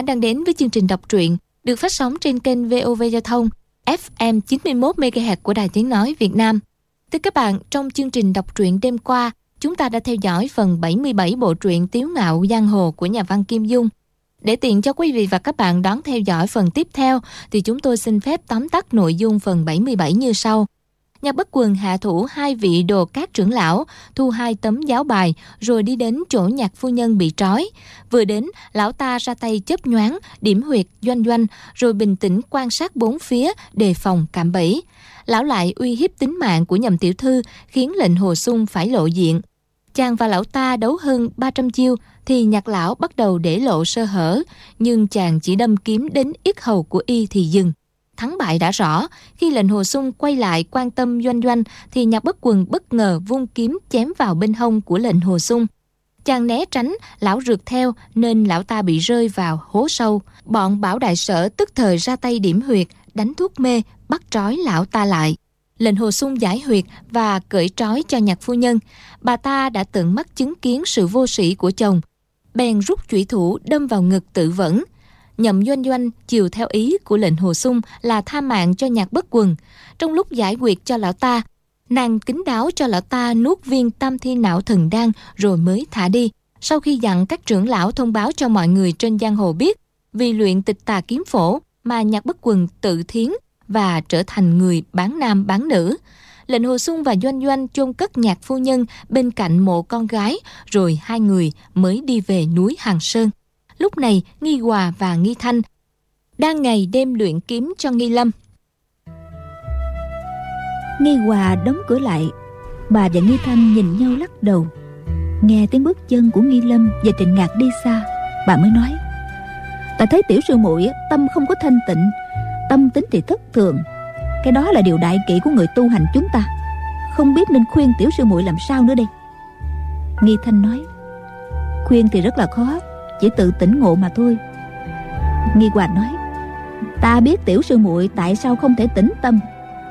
giả đang đến với chương trình đọc truyện được phát sóng trên kênh VOV Giao thông FM 91 MHz của Đài Tiếng nói Việt Nam. Thưa các bạn, trong chương trình đọc truyện đêm qua, chúng ta đã theo dõi phần 77 bộ truyện Tiếu ngạo giang hồ của nhà văn Kim Dung. Để tiện cho quý vị và các bạn đón theo dõi phần tiếp theo thì chúng tôi xin phép tóm tắt nội dung phần 77 như sau. Nhạc bất quần hạ thủ hai vị đồ các trưởng lão, thu hai tấm giáo bài, rồi đi đến chỗ nhạc phu nhân bị trói. Vừa đến, lão ta ra tay chớp nhoáng, điểm huyệt doanh doanh, rồi bình tĩnh quan sát bốn phía, đề phòng cạm bẫy. Lão lại uy hiếp tính mạng của nhầm tiểu thư, khiến lệnh hồ sung phải lộ diện. Chàng và lão ta đấu hơn 300 chiêu, thì nhạc lão bắt đầu để lộ sơ hở, nhưng chàng chỉ đâm kiếm đến yết hầu của y thì dừng thắng bại đã rõ. Khi lệnh hồ sung quay lại quan tâm doanh doanh thì nhạc bất quần bất ngờ vung kiếm chém vào bên hông của lệnh hồ sung. Chàng né tránh, lão rượt theo nên lão ta bị rơi vào hố sâu. Bọn bảo đại sở tức thời ra tay điểm huyệt, đánh thuốc mê, bắt trói lão ta lại. Lệnh hồ sung giải huyệt và cởi trói cho nhạc phu nhân. Bà ta đã tận mắt chứng kiến sự vô sĩ của chồng. Bèn rút chủy thủ đâm vào ngực tự vẫn nhậm doanh doanh chiều theo ý của lệnh hồ sung là tha mạng cho nhạc bất quần. Trong lúc giải quyết cho lão ta, nàng kính đáo cho lão ta nuốt viên tam thi não thần đan rồi mới thả đi. Sau khi dặn các trưởng lão thông báo cho mọi người trên giang hồ biết, vì luyện tịch tà kiếm phổ mà nhạc bất quần tự thiến và trở thành người bán nam bán nữ. Lệnh Hồ Xuân và Doanh Doanh chôn cất nhạc phu nhân bên cạnh mộ con gái, rồi hai người mới đi về núi Hàng Sơn. Lúc này Nghi Hòa và Nghi Thanh đang ngày đêm luyện kiếm cho Nghi Lâm. Nghi Hòa đóng cửa lại, bà và Nghi Thanh nhìn nhau lắc đầu. Nghe tiếng bước chân của Nghi Lâm và Trịnh Ngạc đi xa, bà mới nói: "Ta thấy tiểu sư muội tâm không có thanh tịnh, tâm tính thì thất thường. Cái đó là điều đại kỵ của người tu hành chúng ta. Không biết nên khuyên tiểu sư muội làm sao nữa đây." Nghi Thanh nói: "Khuyên thì rất là khó, chỉ tự tỉnh ngộ mà thôi. Nghi hòa nói, ta biết tiểu sư muội tại sao không thể tĩnh tâm.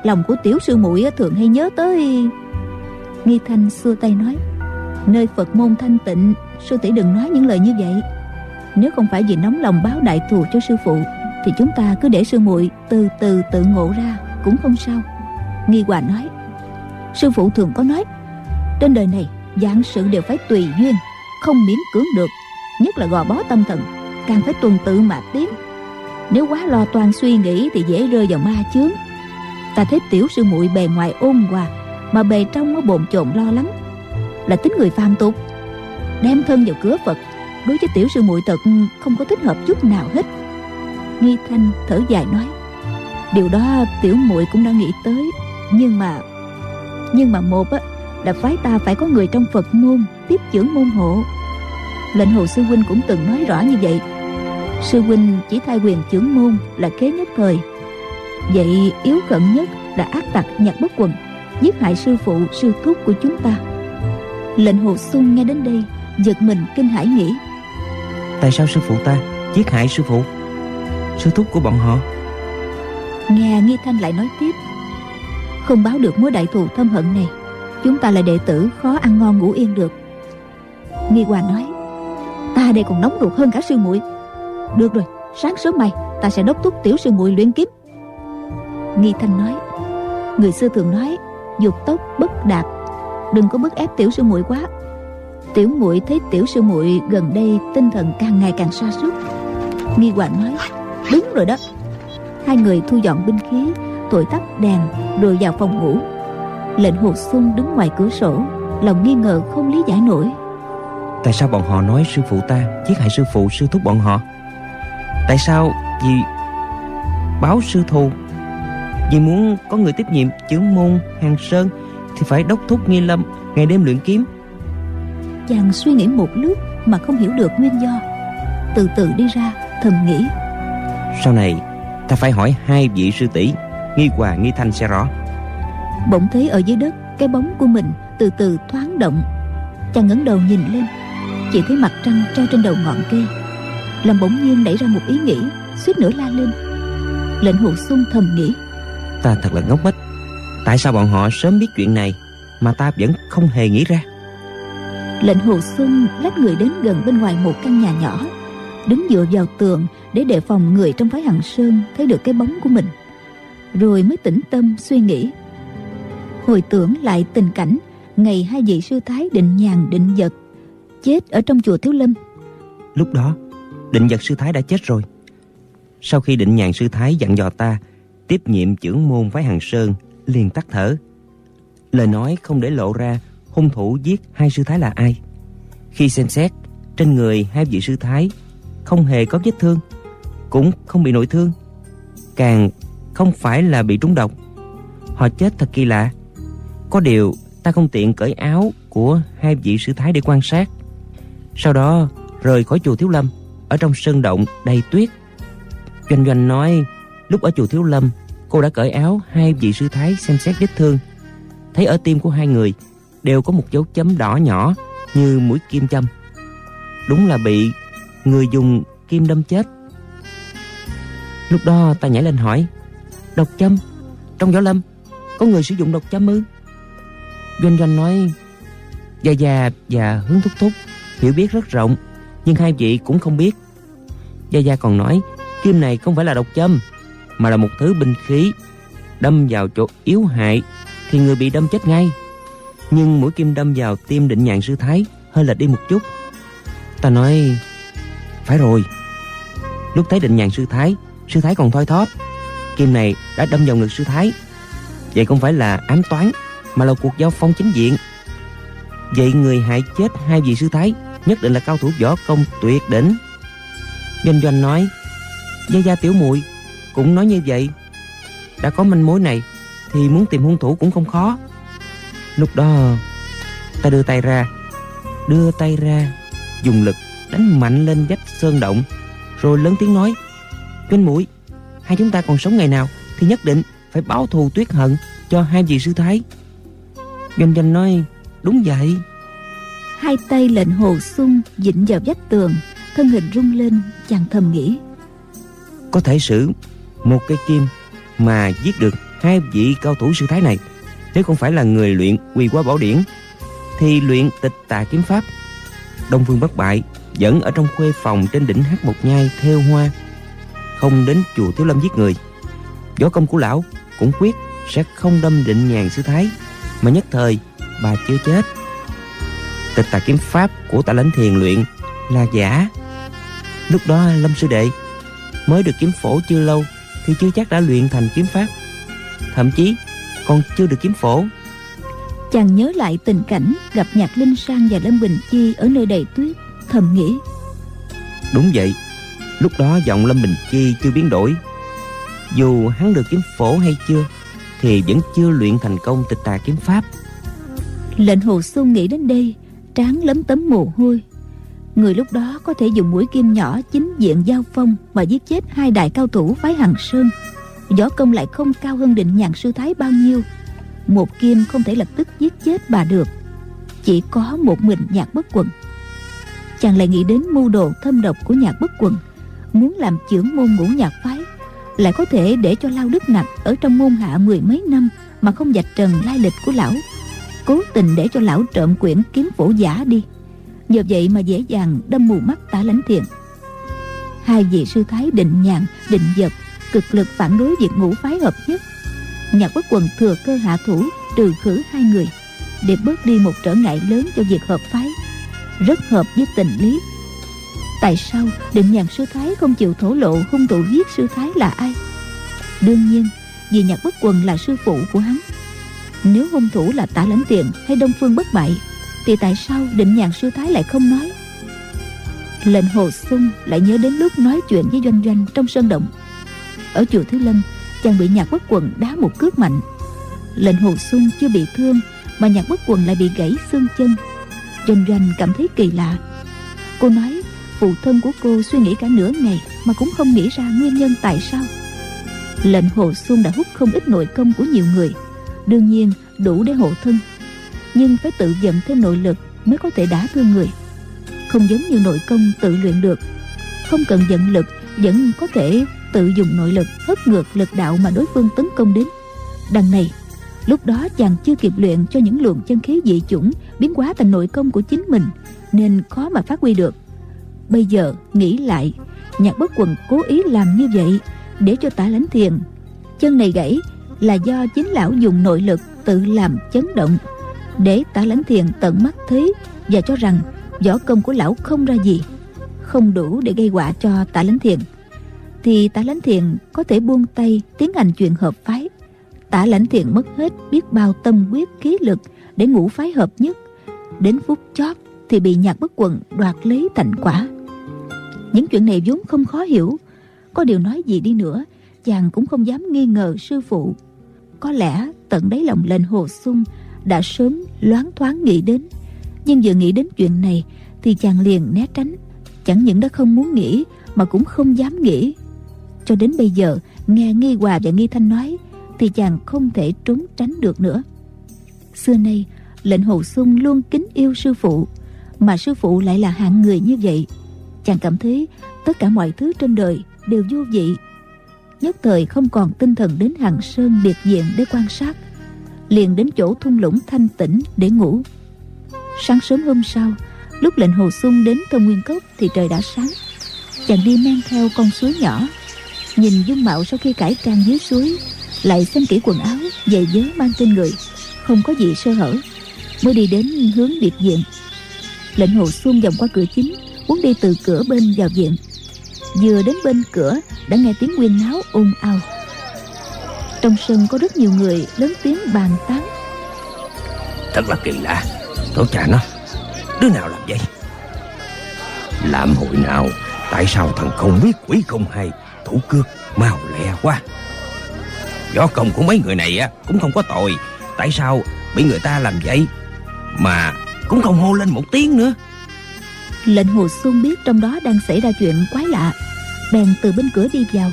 Lòng của tiểu sư muội thường hay nhớ tới. Nghi thanh xua tay nói, nơi phật môn thanh tịnh, sư tỷ đừng nói những lời như vậy. Nếu không phải vì nóng lòng báo đại thù cho sư phụ, thì chúng ta cứ để sư muội từ từ tự ngộ ra, cũng không sao. Nghi hòa nói, sư phụ thường có nói, trên đời này dạng sự đều phải tùy duyên, không miễn cưỡng được nhất là gò bó tâm thần, càng phải tuần tự mà tiến. Nếu quá lo toan suy nghĩ thì dễ rơi vào ma chướng. Ta thấy tiểu sư muội bề ngoài ôn hòa, mà bề trong nó bồn chồn lo lắng. Là tính người phàm tục, đem thân vào cửa phật, đối với tiểu sư muội thật không có thích hợp chút nào hết. Nghi thanh thở dài nói, điều đó tiểu muội cũng đã nghĩ tới, nhưng mà nhưng mà một á, là phái ta phải có người trong phật môn tiếp trưởng môn hộ lệnh hồ sư huynh cũng từng nói rõ như vậy. Sư huynh chỉ thay quyền trưởng môn là kế nhất thời. Vậy yếu cận nhất là ác tặc nhặt bất quần giết hại sư phụ sư thúc của chúng ta. Lệnh hồ sung nghe đến đây giật mình kinh hãi nghĩ. Tại sao sư phụ ta giết hại sư phụ sư thúc của bọn họ? Nghe nghi thanh lại nói tiếp không báo được mối đại thù thâm hận này chúng ta là đệ tử khó ăn ngon ngủ yên được. Nghi hòa nói ta đây còn nóng ruột hơn cả sư muội. Được rồi, sáng sớm mai ta sẽ đốc thúc tiểu sư muội luyện kiếm. Nghi thanh nói, người xưa thường nói, dục tốc bất đạt, đừng có bức ép tiểu sư muội quá. Tiểu muội thấy tiểu sư muội gần đây tinh thần càng ngày càng sa sút. Nghi hoàng nói, đúng rồi đó. Hai người thu dọn binh khí, thổi tắt đèn, rồi vào phòng ngủ. Lệnh hồ xuân đứng ngoài cửa sổ, lòng nghi ngờ không lý giải nổi. Tại sao bọn họ nói sư phụ ta Giết hại sư phụ sư thúc bọn họ? Tại sao vì Báo sư thù? Vì muốn có người tiếp nhiệm chướng môn hàng sơn Thì phải đốc thúc nghi lâm Ngày đêm luyện kiếm. Chàng suy nghĩ một lúc Mà không hiểu được nguyên do. Từ từ đi ra thầm nghĩ. Sau này ta phải hỏi hai vị sư tỷ Nghi Hòa Nghi Thanh sẽ rõ. Bỗng thấy ở dưới đất Cái bóng của mình từ từ thoáng động. Chàng ngẩng đầu nhìn lên chỉ thấy mặt trăng treo trên đầu ngọn cây. Làm bỗng nhiên nảy ra một ý nghĩ suýt nữa la lên. Lệnh hồ sung thầm nghĩ ta thật là ngốc nghếch. Tại sao bọn họ sớm biết chuyện này mà ta vẫn không hề nghĩ ra? Lệnh hồ xuân lách người đến gần bên ngoài một căn nhà nhỏ đứng dựa vào tường để đề phòng người trong phái hằng sơn thấy được cái bóng của mình. Rồi mới tĩnh tâm suy nghĩ. Hồi tưởng lại tình cảnh ngày hai vị sư thái định nhàn định vật chết ở trong chùa thiếu lâm. Lúc đó, định vật sư thái đã chết rồi. Sau khi định nhàn sư thái dặn dò ta tiếp nhiệm trưởng môn phái hằng sơn, liền tắt thở. Lời nói không để lộ ra, hung thủ giết hai sư thái là ai? Khi xem xét, trên người hai vị sư thái không hề có vết thương, cũng không bị nội thương, càng không phải là bị trúng độc. Họ chết thật kỳ lạ. Có điều ta không tiện cởi áo của hai vị sư thái để quan sát sau đó, rời khỏi chùa thiếu lâm, ở trong sân động đầy tuyết. Doanh doanh nói, lúc ở chùa thiếu lâm, cô đã cởi áo hai vị sư thái xem xét vết thương. Thấy ở tim của hai người, đều có một dấu chấm đỏ nhỏ như mũi kim châm. Đúng là bị người dùng kim đâm chết. Lúc đó ta nhảy lên hỏi, độc châm, trong võ lâm, có người sử dụng độc châm ư? Doanh doanh nói gia gia và hướng thúc thúc hiểu biết rất rộng, nhưng hai vị cũng không biết. Gia gia còn nói kim này không phải là độc châm, mà là một thứ binh khí, đâm vào chỗ yếu hại thì người bị đâm chết ngay. Nhưng mũi kim đâm vào tim định nhạn sư thái, hơi lệch đi một chút. Ta nói, phải rồi. Lúc thấy định nhàn sư thái sư thái còn thoi thóp, kim này đã đâm vào ngực sư thái. Vậy không phải là ám toán, mà là cuộc giao phong chính diện. Vậy người hại chết hai vị sư thái nhất định là cao thủ võ công tuyệt đỉnh. Doanh doanh nói, gia gia tiểu muội cũng nói như vậy. Đã có manh mối này thì muốn tìm hung thủ cũng không khó. Lúc đó, ta đưa tay ra, đưa tay ra, dùng lực đánh mạnh lên vách sơn động, rồi lớn tiếng nói, doanh mũi hai chúng ta còn sống ngày nào thì nhất định phải báo thù tuyết hận cho hai vị sư thái. Doanh doanh nói, đúng vậy hai tay lệnh hồ sung dịnh vào vách tường, thân hình rung lên, chàng thầm nghĩ. Có thể sử một cây kim mà giết được hai vị cao thủ sư thái này. Nếu không phải là người luyện quỳ quá bảo điển, thì luyện tịch tà kiếm pháp, đông phương bất bại vẫn ở trong khuê phòng trên đỉnh hát một nhai theo hoa, không đến chùa thiếu lâm giết người. Võ công của lão cũng quyết sẽ không đâm định nhàn sư thái, mà nhất thời bà chưa chết tịch tà kiếm pháp của tạ lãnh thiền luyện là giả. Lúc đó lâm sư đệ mới được kiếm phổ chưa lâu thì chưa chắc đã luyện thành kiếm pháp. Thậm chí còn chưa được kiếm phổ. Chàng nhớ lại tình cảnh gặp nhạc linh sang và lâm bình chi ở nơi đầy tuyết thầm nghĩ. Đúng vậy lúc đó giọng lâm bình chi chưa biến đổi. Dù hắn được kiếm phổ hay chưa thì vẫn chưa luyện thành công tịch tà kiếm pháp. Lệnh hồ xuân nghĩ đến đây trán lấm tấm mồ hôi. Người lúc đó có thể dùng mũi kim nhỏ chính diện giao phong mà giết chết hai đại cao thủ phái hằng sơn. Võ công lại không cao hơn định nhàn sư thái bao nhiêu. Một kim không thể lập tức giết chết bà được. Chỉ có một mình nhạc bất quần chàng lại nghĩ đến mưu đồ thâm độc của nhạc bất quần muốn làm trưởng môn ngũ nhạc phái, lại có thể để cho lao đức nặc ở trong môn hạ mười mấy năm mà không dạch trần lai lịch của lão cố tình để cho lão trộm quyển kiếm phổ giả đi. Nhờ vậy mà dễ dàng đâm mù mắt tả lãnh thiền hai vị sư thái định nhàn, định dật, cực lực phản đối việc ngũ phái hợp nhất. Nhạc bất quần thừa cơ hạ thủ, trừ khử hai người, để bớt đi một trở ngại lớn cho việc hợp phái. Rất hợp với tình lý. Tại sao định nhàn sư thái không chịu thổ lộ hung thủ giết sư thái là ai? Đương nhiên, vì nhạc bất quần là sư phụ của hắn nếu hung thủ là tả lãnh tiền hay đông phương bất bại, thì tại sao định nhàn sư thái lại không nói? Lệnh hồ sung lại nhớ đến lúc nói chuyện với doanh doanh trong sân động. Ở chùa thứ lâm, chàng bị nhạc quốc quần đá một cước mạnh. Lệnh hồ sung chưa bị thương, mà nhạc quốc quần lại bị gãy xương chân. Doanh doanh cảm thấy kỳ lạ. Cô nói, phụ thân của cô suy nghĩ cả nửa ngày mà cũng không nghĩ ra nguyên nhân tại sao. Lệnh hồ xuân đã hút không ít nội công của nhiều người đương nhiên đủ để hộ thân. Nhưng phải tự dẫn thêm nội lực mới có thể đả thương người. Không giống như nội công tự luyện được. Không cần dẫn lực, vẫn có thể tự dùng nội lực hất ngược lực đạo mà đối phương tấn công đến. Đằng này, lúc đó chàng chưa kịp luyện cho những luồng chân khí dị chủng biến hóa thành nội công của chính mình, nên khó mà phát huy được. Bây giờ, nghĩ lại, nhạc bất quần cố ý làm như vậy để cho tả lãnh thiền, chân này gãy là do chính lão dùng nội lực tự làm chấn động. Để tả lãnh thiền tận mắt thấy và cho rằng võ công của lão không ra gì, không đủ để gây họa cho tả lãnh thiền. Thì tả lãnh thiền có thể buông tay tiến hành chuyện hợp phái. Tả lãnh thiền mất hết biết bao tâm quyết khí lực để ngũ phái hợp nhất. Đến phút chót thì bị nhạc bất quần đoạt lấy thành quả. Những chuyện này vốn không khó hiểu. Có điều nói gì đi nữa, chàng cũng không dám nghi ngờ sư phụ có lẽ tận đáy lòng lệnh hồ sung đã sớm loáng thoáng nghĩ đến. Nhưng vừa nghĩ đến chuyện này thì chàng liền né tránh. Chẳng những đã không muốn nghĩ mà cũng không dám nghĩ. Cho đến bây giờ, nghe nghi hòa và nghi thanh nói thì chàng không thể trốn tránh được nữa. Xưa nay, lệnh hồ sung luôn kính yêu sư phụ, mà sư phụ lại là hạng người như vậy. Chàng cảm thấy tất cả mọi thứ trên đời đều vô vị nhất thời không còn tinh thần đến hàng sơn biệt diện để quan sát. Liền đến chỗ thung lũng thanh tĩnh để ngủ. Sáng sớm hôm sau, lúc lệnh hồ sung đến thâm nguyên cốc thì trời đã sáng. Chàng đi men theo con suối nhỏ, nhìn dung mạo sau khi cải trang dưới suối, lại xem kỹ quần áo, giày vớ mang trên người, không có gì sơ hở. Mới đi đến hướng biệt viện. Lệnh hồ xuân vòng qua cửa chính, muốn đi từ cửa bên vào viện vừa đến bên cửa đã nghe tiếng quyên náo ồn ào. Trong sân có rất nhiều người lớn tiếng bàn tán. Thật là kỳ lạ. Tổ cha nó, đứa nào làm vậy? Làm hội nào, tại sao thằng không biết quỷ không hay? Thủ cước mau lẹ quá. Võ công của mấy người này á, cũng không có tội tại sao bị người ta làm vậy mà cũng không hô lên một tiếng nữa? Lệnh hồ xuân biết trong đó đang xảy ra chuyện quái lạ. Bèn từ bên cửa đi vào.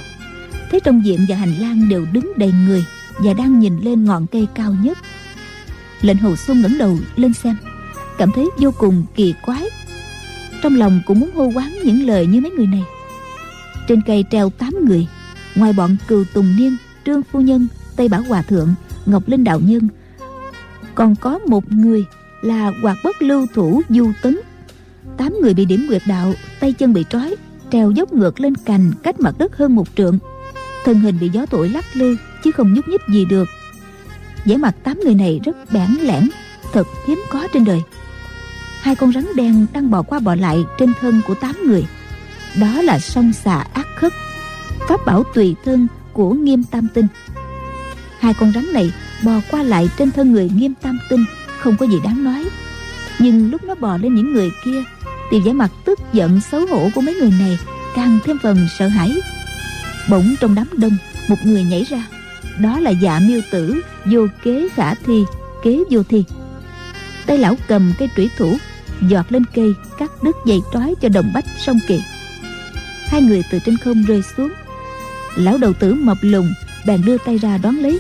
Thấy trong diện và hành lang đều đứng đầy người và đang nhìn lên ngọn cây cao nhất. Lệnh hồ xuân ngẩng đầu lên xem, cảm thấy vô cùng kỳ quái. Trong lòng cũng muốn hô quán những lời như mấy người này. Trên cây treo tám người, ngoài bọn cừu tùng niên, trương phu nhân, tây bảo hòa thượng, ngọc linh đạo nhân. Còn có một người là hoạt bất lưu thủ du tấn tám người bị điểm nguyệt đạo, tay chân bị trói treo dốc ngược lên cành cách mặt đất hơn một trượng. Thân hình bị gió thổi lắc lư, chứ không nhúc nhích gì được. Vẻ mặt tám người này rất bản lẻn, thật hiếm có trên đời. Hai con rắn đen đang bò qua bò lại trên thân của tám người. Đó là sông xà ác khất, pháp bảo tùy thân của nghiêm tam tinh. Hai con rắn này bò qua lại trên thân người nghiêm tam tinh, không có gì đáng nói. Nhưng lúc nó bò lên những người kia thì vẻ mặt tức giận xấu hổ của mấy người này càng thêm phần sợ hãi. Bỗng trong đám đông, một người nhảy ra. Đó là dạ miêu tử, vô kế khả thi, kế vô thi. Tay lão cầm cây trủy thủ, giọt lên cây, cắt đứt dây trói cho đồng bách sông kỳ. Hai người từ trên không rơi xuống. Lão đầu tử mập lùng, bèn đưa tay ra đón lấy,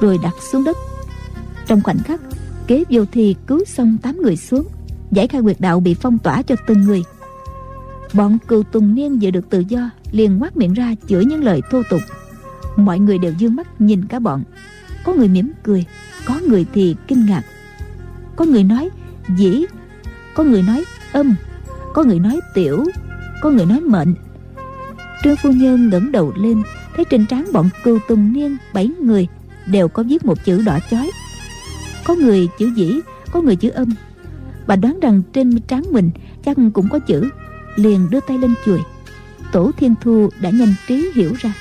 rồi đặt xuống đất. Trong khoảnh khắc, kế vô thi cứu xong tám người xuống giải khai quyệt đạo bị phong tỏa cho từng người. Bọn cừu tùng niên vừa được tự do, liền ngoác miệng ra chửi những lời thô tục. Mọi người đều dương mắt nhìn cả bọn. Có người mỉm cười, có người thì kinh ngạc. Có người nói, dĩ. Có người nói, âm. Có người nói, tiểu. Có người nói, mệnh. Trương phu nhân ngẩng đầu lên, thấy trên trán bọn cừu tùng niên bảy người đều có viết một chữ đỏ chói. Có người chữ dĩ, có người chữ âm bà đoán rằng trên trán mình chắc cũng có chữ. Liền đưa tay lên chùi. Tổ thiên thu đã nhanh trí hiểu ra.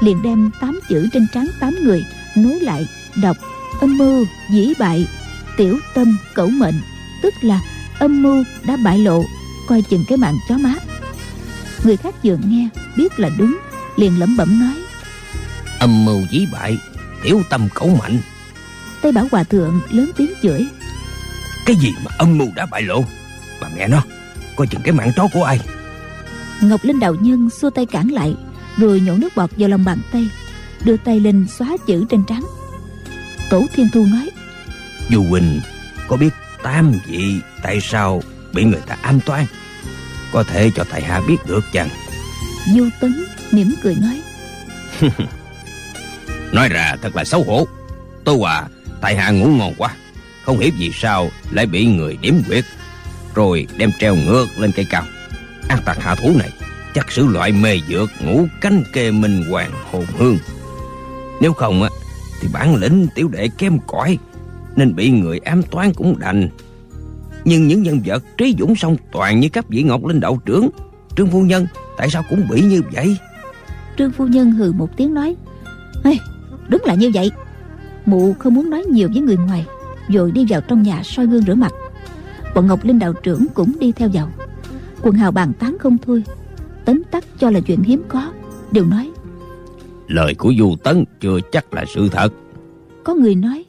Liền đem tám chữ trên trán tám người nối lại đọc âm mưu dĩ bại tiểu tâm cẩu mệnh tức là âm mưu đã bại lộ coi chừng cái mạng chó má. Người khác vừa nghe biết là đúng liền lẩm bẩm nói. Âm mưu dĩ bại tiểu tâm cẩu mạnh tây bảo hòa thượng lớn tiếng chửi cái gì mà âm mưu đã bại lộ? Bà mẹ nó coi chừng cái mạng chó của ai? Ngọc linh đạo nhân xua tay cản lại rồi nhổ nước bọt vào lòng bàn tay đưa tay lên xóa chữ trên trán. Tổ thiên thu nói du huynh có biết tam vị tại sao bị người ta am toan có thể cho tại hạ biết được chăng? Du tấn mỉm cười nói nói ra thật là xấu hổ. Tô hòa tại hạ ngủ ngon quá không hiểu vì sao lại bị người điểm quyết rồi đem treo ngược lên cây cao. An tặc hạ thú này Chắc sử loại mê dược ngủ canh kê minh hoàng hồn hương. Nếu không á Thì bản lĩnh tiểu đệ kém cỏi Nên bị người ám toán cũng đành. Nhưng những nhân vật trí dũng song toàn Như các vị Ngọc Linh đạo trưởng Trương Phu Nhân Tại sao cũng bị như vậy? Trương Phu Nhân hừ một tiếng nói hey, Đúng là như vậy. Mụ không muốn nói nhiều với người ngoài. Rồi đi vào trong nhà soi gương rửa mặt. Bọn Ngọc Linh đạo trưởng cũng đi theo vào. Quần hào bàn tán không thôi Tấn tắc cho là chuyện hiếm có Đều nói Lời của Du Tấn chưa chắc là sự thật. Có người nói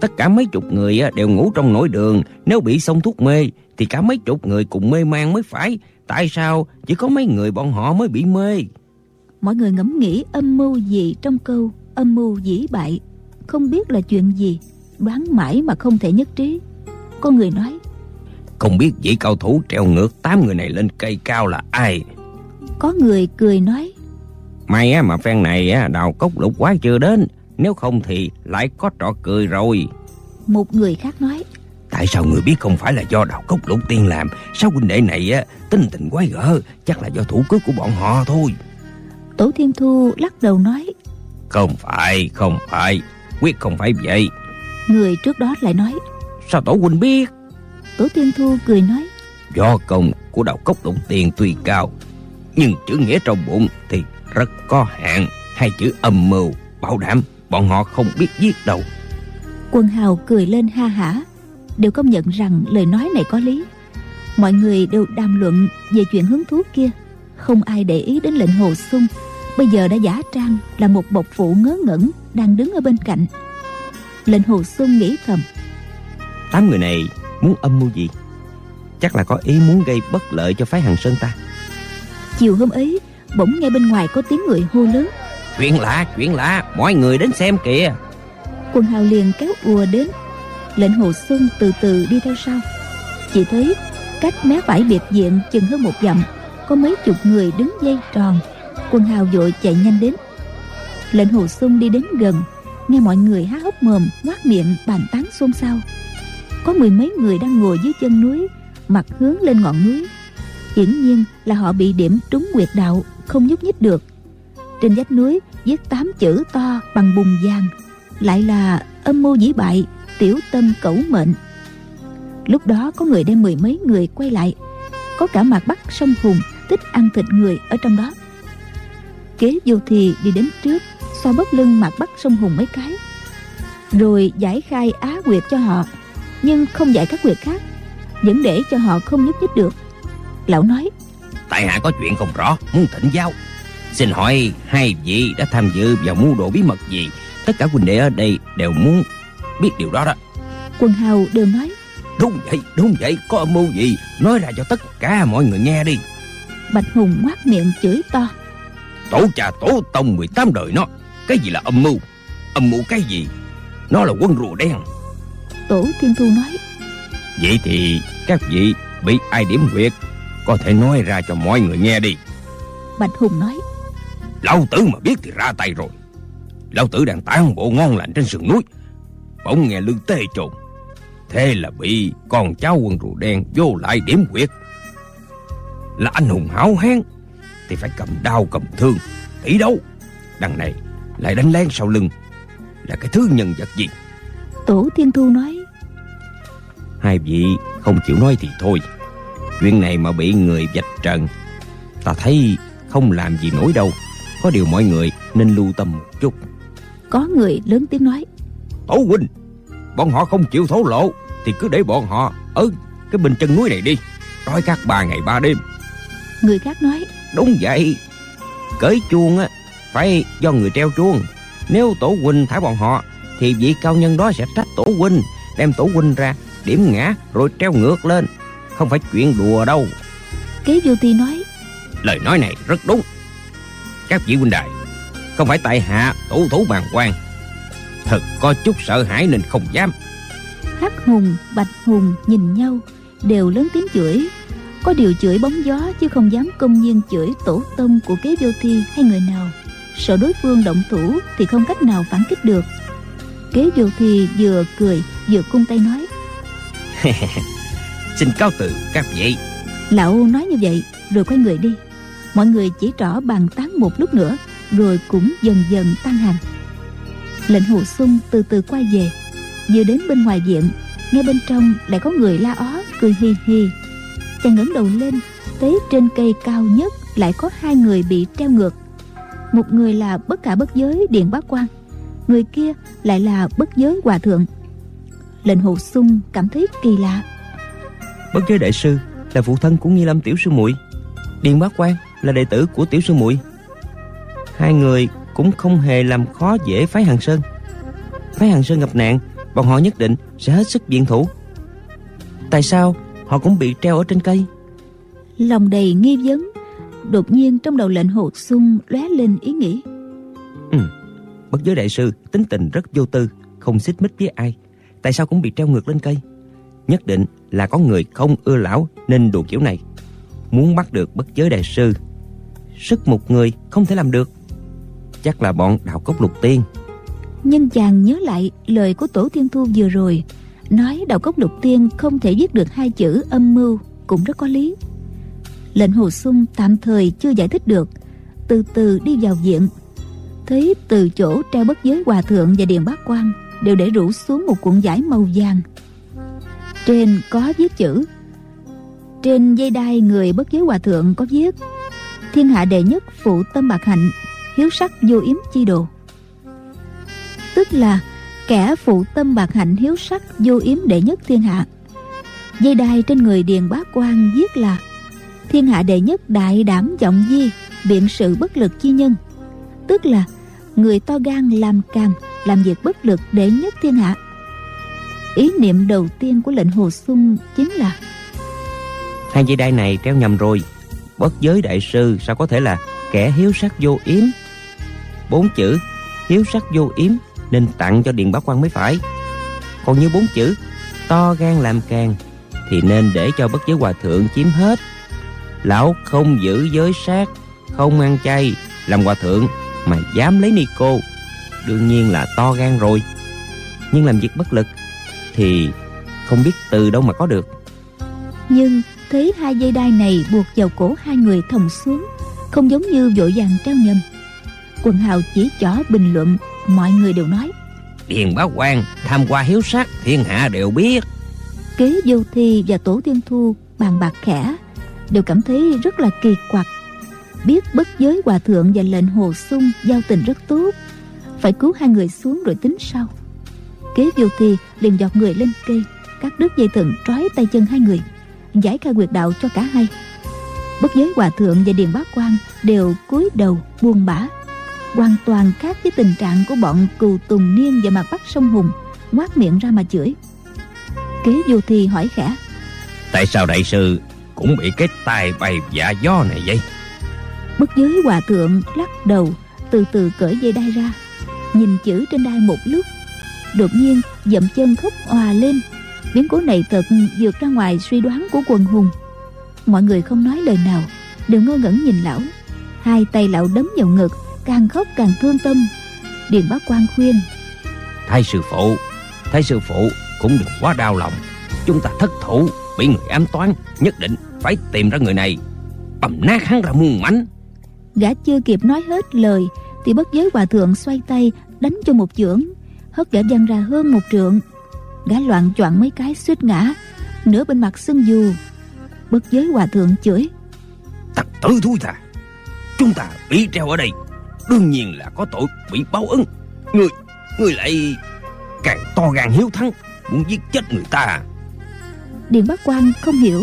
Tất cả mấy chục người đều ngủ trong nổi đường Nếu bị xong thuốc mê Thì cả mấy chục người cùng mê man mới phải. Tại sao chỉ có mấy người bọn họ mới bị mê? Mọi người ngẫm nghĩ âm mưu gì trong câu Âm mưu dĩ bại Không biết là chuyện gì Đoán mãi mà không thể nhất trí. Có người nói Không biết vị cao thủ treo ngược tám người này lên cây cao là ai? Có người cười nói May á mà phen này á đào cốc lục quá chưa đến Nếu không thì lại có trò cười rồi. Một người khác nói Tại sao người biết không phải là do đào cốc lục tiên làm? Sao huynh đệ này á tinh tình quái gở Chắc là do thủ cước của bọn họ thôi. Tổ Thiên Thu lắc đầu nói Không phải, không phải Quyết không phải vậy Người trước đó lại nói Sao tổ huynh biết? Tổ Thiên Thu cười nói Do công của đào cốc lục tiên tuy cao Nhưng chữ nghĩa trong bụng thì rất có hạn. Hai chữ âm mưu Bảo đảm bọn họ không biết giết đâu. Quân hào cười lên ha hả Đều công nhận rằng lời nói này có lý. Mọi người đều đàm luận về chuyện hứng thú kia Không ai để ý đến lệnh hồ sung. Bây giờ đã giả trang là một bộc phụ ngớ ngẩn Đang đứng ở bên cạnh Lệnh hồ sung nghĩ thầm. Tám người này muốn âm mưu gì? Chắc là có ý muốn gây bất lợi cho phái Hằng Sơn ta. Chiều hôm ấy Bỗng nghe bên ngoài có tiếng người hô lớn. Chuyện lạ, chuyện lạ Mọi người đến xem kìa. Quân hào liền kéo ùa đến. Lệnh hồ xuân từ từ đi theo sau. Chỉ thấy cách mé phải biệt diện chừng hơn một dặm Có mấy chục người đứng dây tròn. Quân hào vội chạy nhanh đến. Lệnh hồ xuân đi đến gần Nghe mọi người há hốc mồm, ngoác miệng, bàn tán xôn xao. Có mười mấy người đang ngồi dưới chân núi, Mặt hướng lên ngọn núi. Hiển nhiên là họ bị điểm trúng quyệt đạo, Không nhúc nhích được. Trên vách núi viết tám chữ to bằng bùn vàng, Lại là âm mưu dĩ bại, Tiểu tâm cẩu mệnh. Lúc đó có người đem mười mấy người quay lại, Có cả mặt bắt sông Hùng, Thích ăn thịt người ở trong đó. Kế vô thì đi đến trước So bóp lưng mặt bắt sông Hùng mấy cái. Rồi giải khai á quyệt cho họ Nhưng không giải các quyệt khác Vẫn để cho họ không nhúc nhích được. Lão nói Tại hạ có chuyện không rõ Muốn thỉnh giáo. Xin hỏi hai vị đã tham dự vào mưu đồ bí mật gì? Tất cả huynh đệ ở đây đều muốn biết điều đó đó. Quần hào đều nói Đúng vậy, đúng vậy Có âm mưu gì? Nói ra cho tất cả mọi người nghe đi. Bạch Hùng ngoác miệng chửi to Tổ cha tổ tông 18 đời nó Cái gì là âm mưu? Âm mưu cái gì? Nó là quân rùa đen. Tổ Thiên Thu nói. Vậy thì các vị bị ai điểm huyệt Có thể nói ra cho mọi người nghe đi. Bạch Hùng nói. Lão tử mà biết thì ra tay rồi. Lão tử đang tán bộ ngon lành trên sườn núi. Bỗng nghe lưng tê trồn Thế là bị con cháu quân rùa đen vô lại điểm huyệt. Là anh hùng hảo hán Thì phải cầm đao cầm thương Tỷ đâu Đằng này lại đánh lén sau lưng Là cái thứ nhân vật gì? Tổ Thiên Thu nói. Hai vị không chịu nói thì thôi. Chuyện này mà bị người vạch trần Ta thấy không làm gì nổi đâu. Có điều mọi người nên lưu tâm một chút. Có người lớn tiếng nói. Tổ huynh Bọn họ không chịu thổ lộ Thì cứ để bọn họ ở cái bên chân núi này đi. Trói các ba ngày ba đêm. Người khác nói. Đúng vậy. Cởi chuông á Phải do người treo chuông. Nếu tổ huynh thả bọn họ Thì vị cao nhân đó sẽ trách tổ huynh Đem tổ huynh ra Điểm ngã rồi treo ngược lên. Không phải chuyện đùa đâu. Kế vô thi nói. Lời nói này rất đúng. Các vị huynh đài Không phải tại hạ thủ thủ bàn quan. Thật có chút sợ hãi nên không dám. Hắc Hùng, Bạch Hùng nhìn nhau Đều lớn tiếng chửi. Có điều chửi bóng gió chứ không dám công nhiên chửi tổ tông của kế vô thi hay người nào Sợ đối phương động thủ thì không cách nào phản kích được. Kế vô thi vừa cười vừa cung tay nói. Xin cáo từ các vị. Lão nói như vậy rồi quay người đi. Mọi người chỉ trỏ bàn tán một lúc nữa rồi cũng dần dần tan hàng lệnh hồ sung từ từ quay về. Vừa đến bên ngoài viện nghe bên trong lại có người la ó cười hi hi chàng ngẩng đầu lên thấy trên cây cao nhất lại có hai người bị treo ngược một người là bất cả bất giới điện bá quan người kia lại là bất giới hòa thượng. Lệnh hồ sung cảm thấy kỳ lạ. Bất giới đại sư là phụ thân của nghi lâm tiểu sư muội. Điền bá quan là đệ tử của tiểu sư muội. Hai người cũng không hề làm khó dễ phái hàng sơn. Phái hàng sơn gặp nạn bọn họ nhất định sẽ hết sức viện thủ. Tại sao họ cũng bị treo ở trên cây? Lòng đầy nghi vấn đột nhiên trong đầu lệnh hồ sung lóe lên ý nghĩ. Ừ bất giới đại sư tính tình rất vô tư không xích mích với ai. Tại sao cũng bị treo ngược lên cây? Nhất định là có người không ưa lão nên đùa kiểu này. Muốn bắt được bất giới đại sư sức một người không thể làm được. Chắc là bọn đạo cốc lục tiên. Nhưng chàng nhớ lại lời của tổ thiên thu vừa rồi nói đạo cốc lục tiên không thể viết được hai chữ âm mưu cũng rất có lý lệnh hồ sung tạm thời chưa giải thích được, từ từ đi vào viện. Thấy từ chỗ treo bất giới hòa thượng và điền bát quan đều để rủ xuống một cuộn vải màu vàng. Trên có viết chữ, trên dây đai người bất giới hòa thượng có viết, thiên hạ đệ nhất phụ tâm bạc hạnh, hiếu sắc vô yếm chi đồ tức là kẻ phụ tâm bạc hạnh, hiếu sắc vô yếm đệ nhất thiên hạ. Dây đai trên người điền bá quan viết là thiên hạ đệ nhất đại đảm giọng di, biện sự bất lực chi nhân. Tức là, người to gan làm càng, làm việc bất lực đệ nhất thiên hạ. Ý niệm đầu tiên của lệnh hồ xuân chính là, hai dây đai này treo nhầm rồi. Bất giới đại sư sao có thể là kẻ hiếu sắc vô yếm? Bốn chữ hiếu sắc vô yếm nên tặng cho điện bá quan mới phải. Còn như bốn chữ to gan làm càng thì nên để cho bất giới hòa thượng chiếm hết lão không giữ giới sát không ăn chay làm hòa thượng mà dám lấy ni cô. Đương nhiên là to gan rồi. Nhưng làm việc bất lực thì không biết từ đâu mà có được. Nhưng thấy hai dây đai này buộc vào cổ hai người thòng xuống không giống như vội vàng treo nhầm. Quần hào chỉ chỏ bình luận mọi người đều nói điền bá quan tham qua hiếu sắc thiên hạ đều biết. Kế vô thi và tổ tiên thu bàn bạc khẽ đều cảm thấy rất là kỳ quặc. Biết bất giới hòa thượng và lệnh hồ sung giao tình rất tốt, phải cứu hai người xuống rồi tính sau. Kế vô thì liền dọt người lên cây các đứt dây thừng, trói tay chân hai người, giải khai quyệt đạo cho cả hai. Bất giới hòa thượng và điền bá quan đều cúi đầu buông bã hoàn toàn khác với tình trạng của bọn cừu tùng niên và mặt bắc sông hùng, ngoác miệng ra mà chửi. Kế vô thi hỏi khẽ, tại sao đại sư cũng bị cái tai bay dạ gió này vậy. Bất giới hòa thượng lắc đầu từ từ cởi dây đai ra nhìn chữ trên đai một lúc. Đột nhiên dậm chân khóc òa lên. Biến cố này thật vượt ra ngoài suy đoán của quần hùng. Mọi người không nói lời nào đều ngơ ngẩn nhìn lão. Hai tay lão đấm vào ngực càng khóc càng thương tâm. Điền bá quan khuyên thay sư phụ thay sư phụ cũng đừng quá đau lòng. Chúng ta thất thủ bị người ám toán nhất định phải tìm ra người này. Bầm nát hắn ra muôn mảnh. Gã chưa kịp nói hết lời thì bất giới hòa thượng xoay tay đánh cho một chưởng. Hất gã văng ra hơn một trượng. Gã loạn choạng mấy cái suýt ngã nửa bên mặt sưng dù bất giới hòa thượng chửi. Thật tử thui thà chúng ta bị treo ở đây đương nhiên là có tội bị báo ứng. Người người lại càng to gan hiếu thắng muốn giết chết người ta. Điền bác quan không hiểu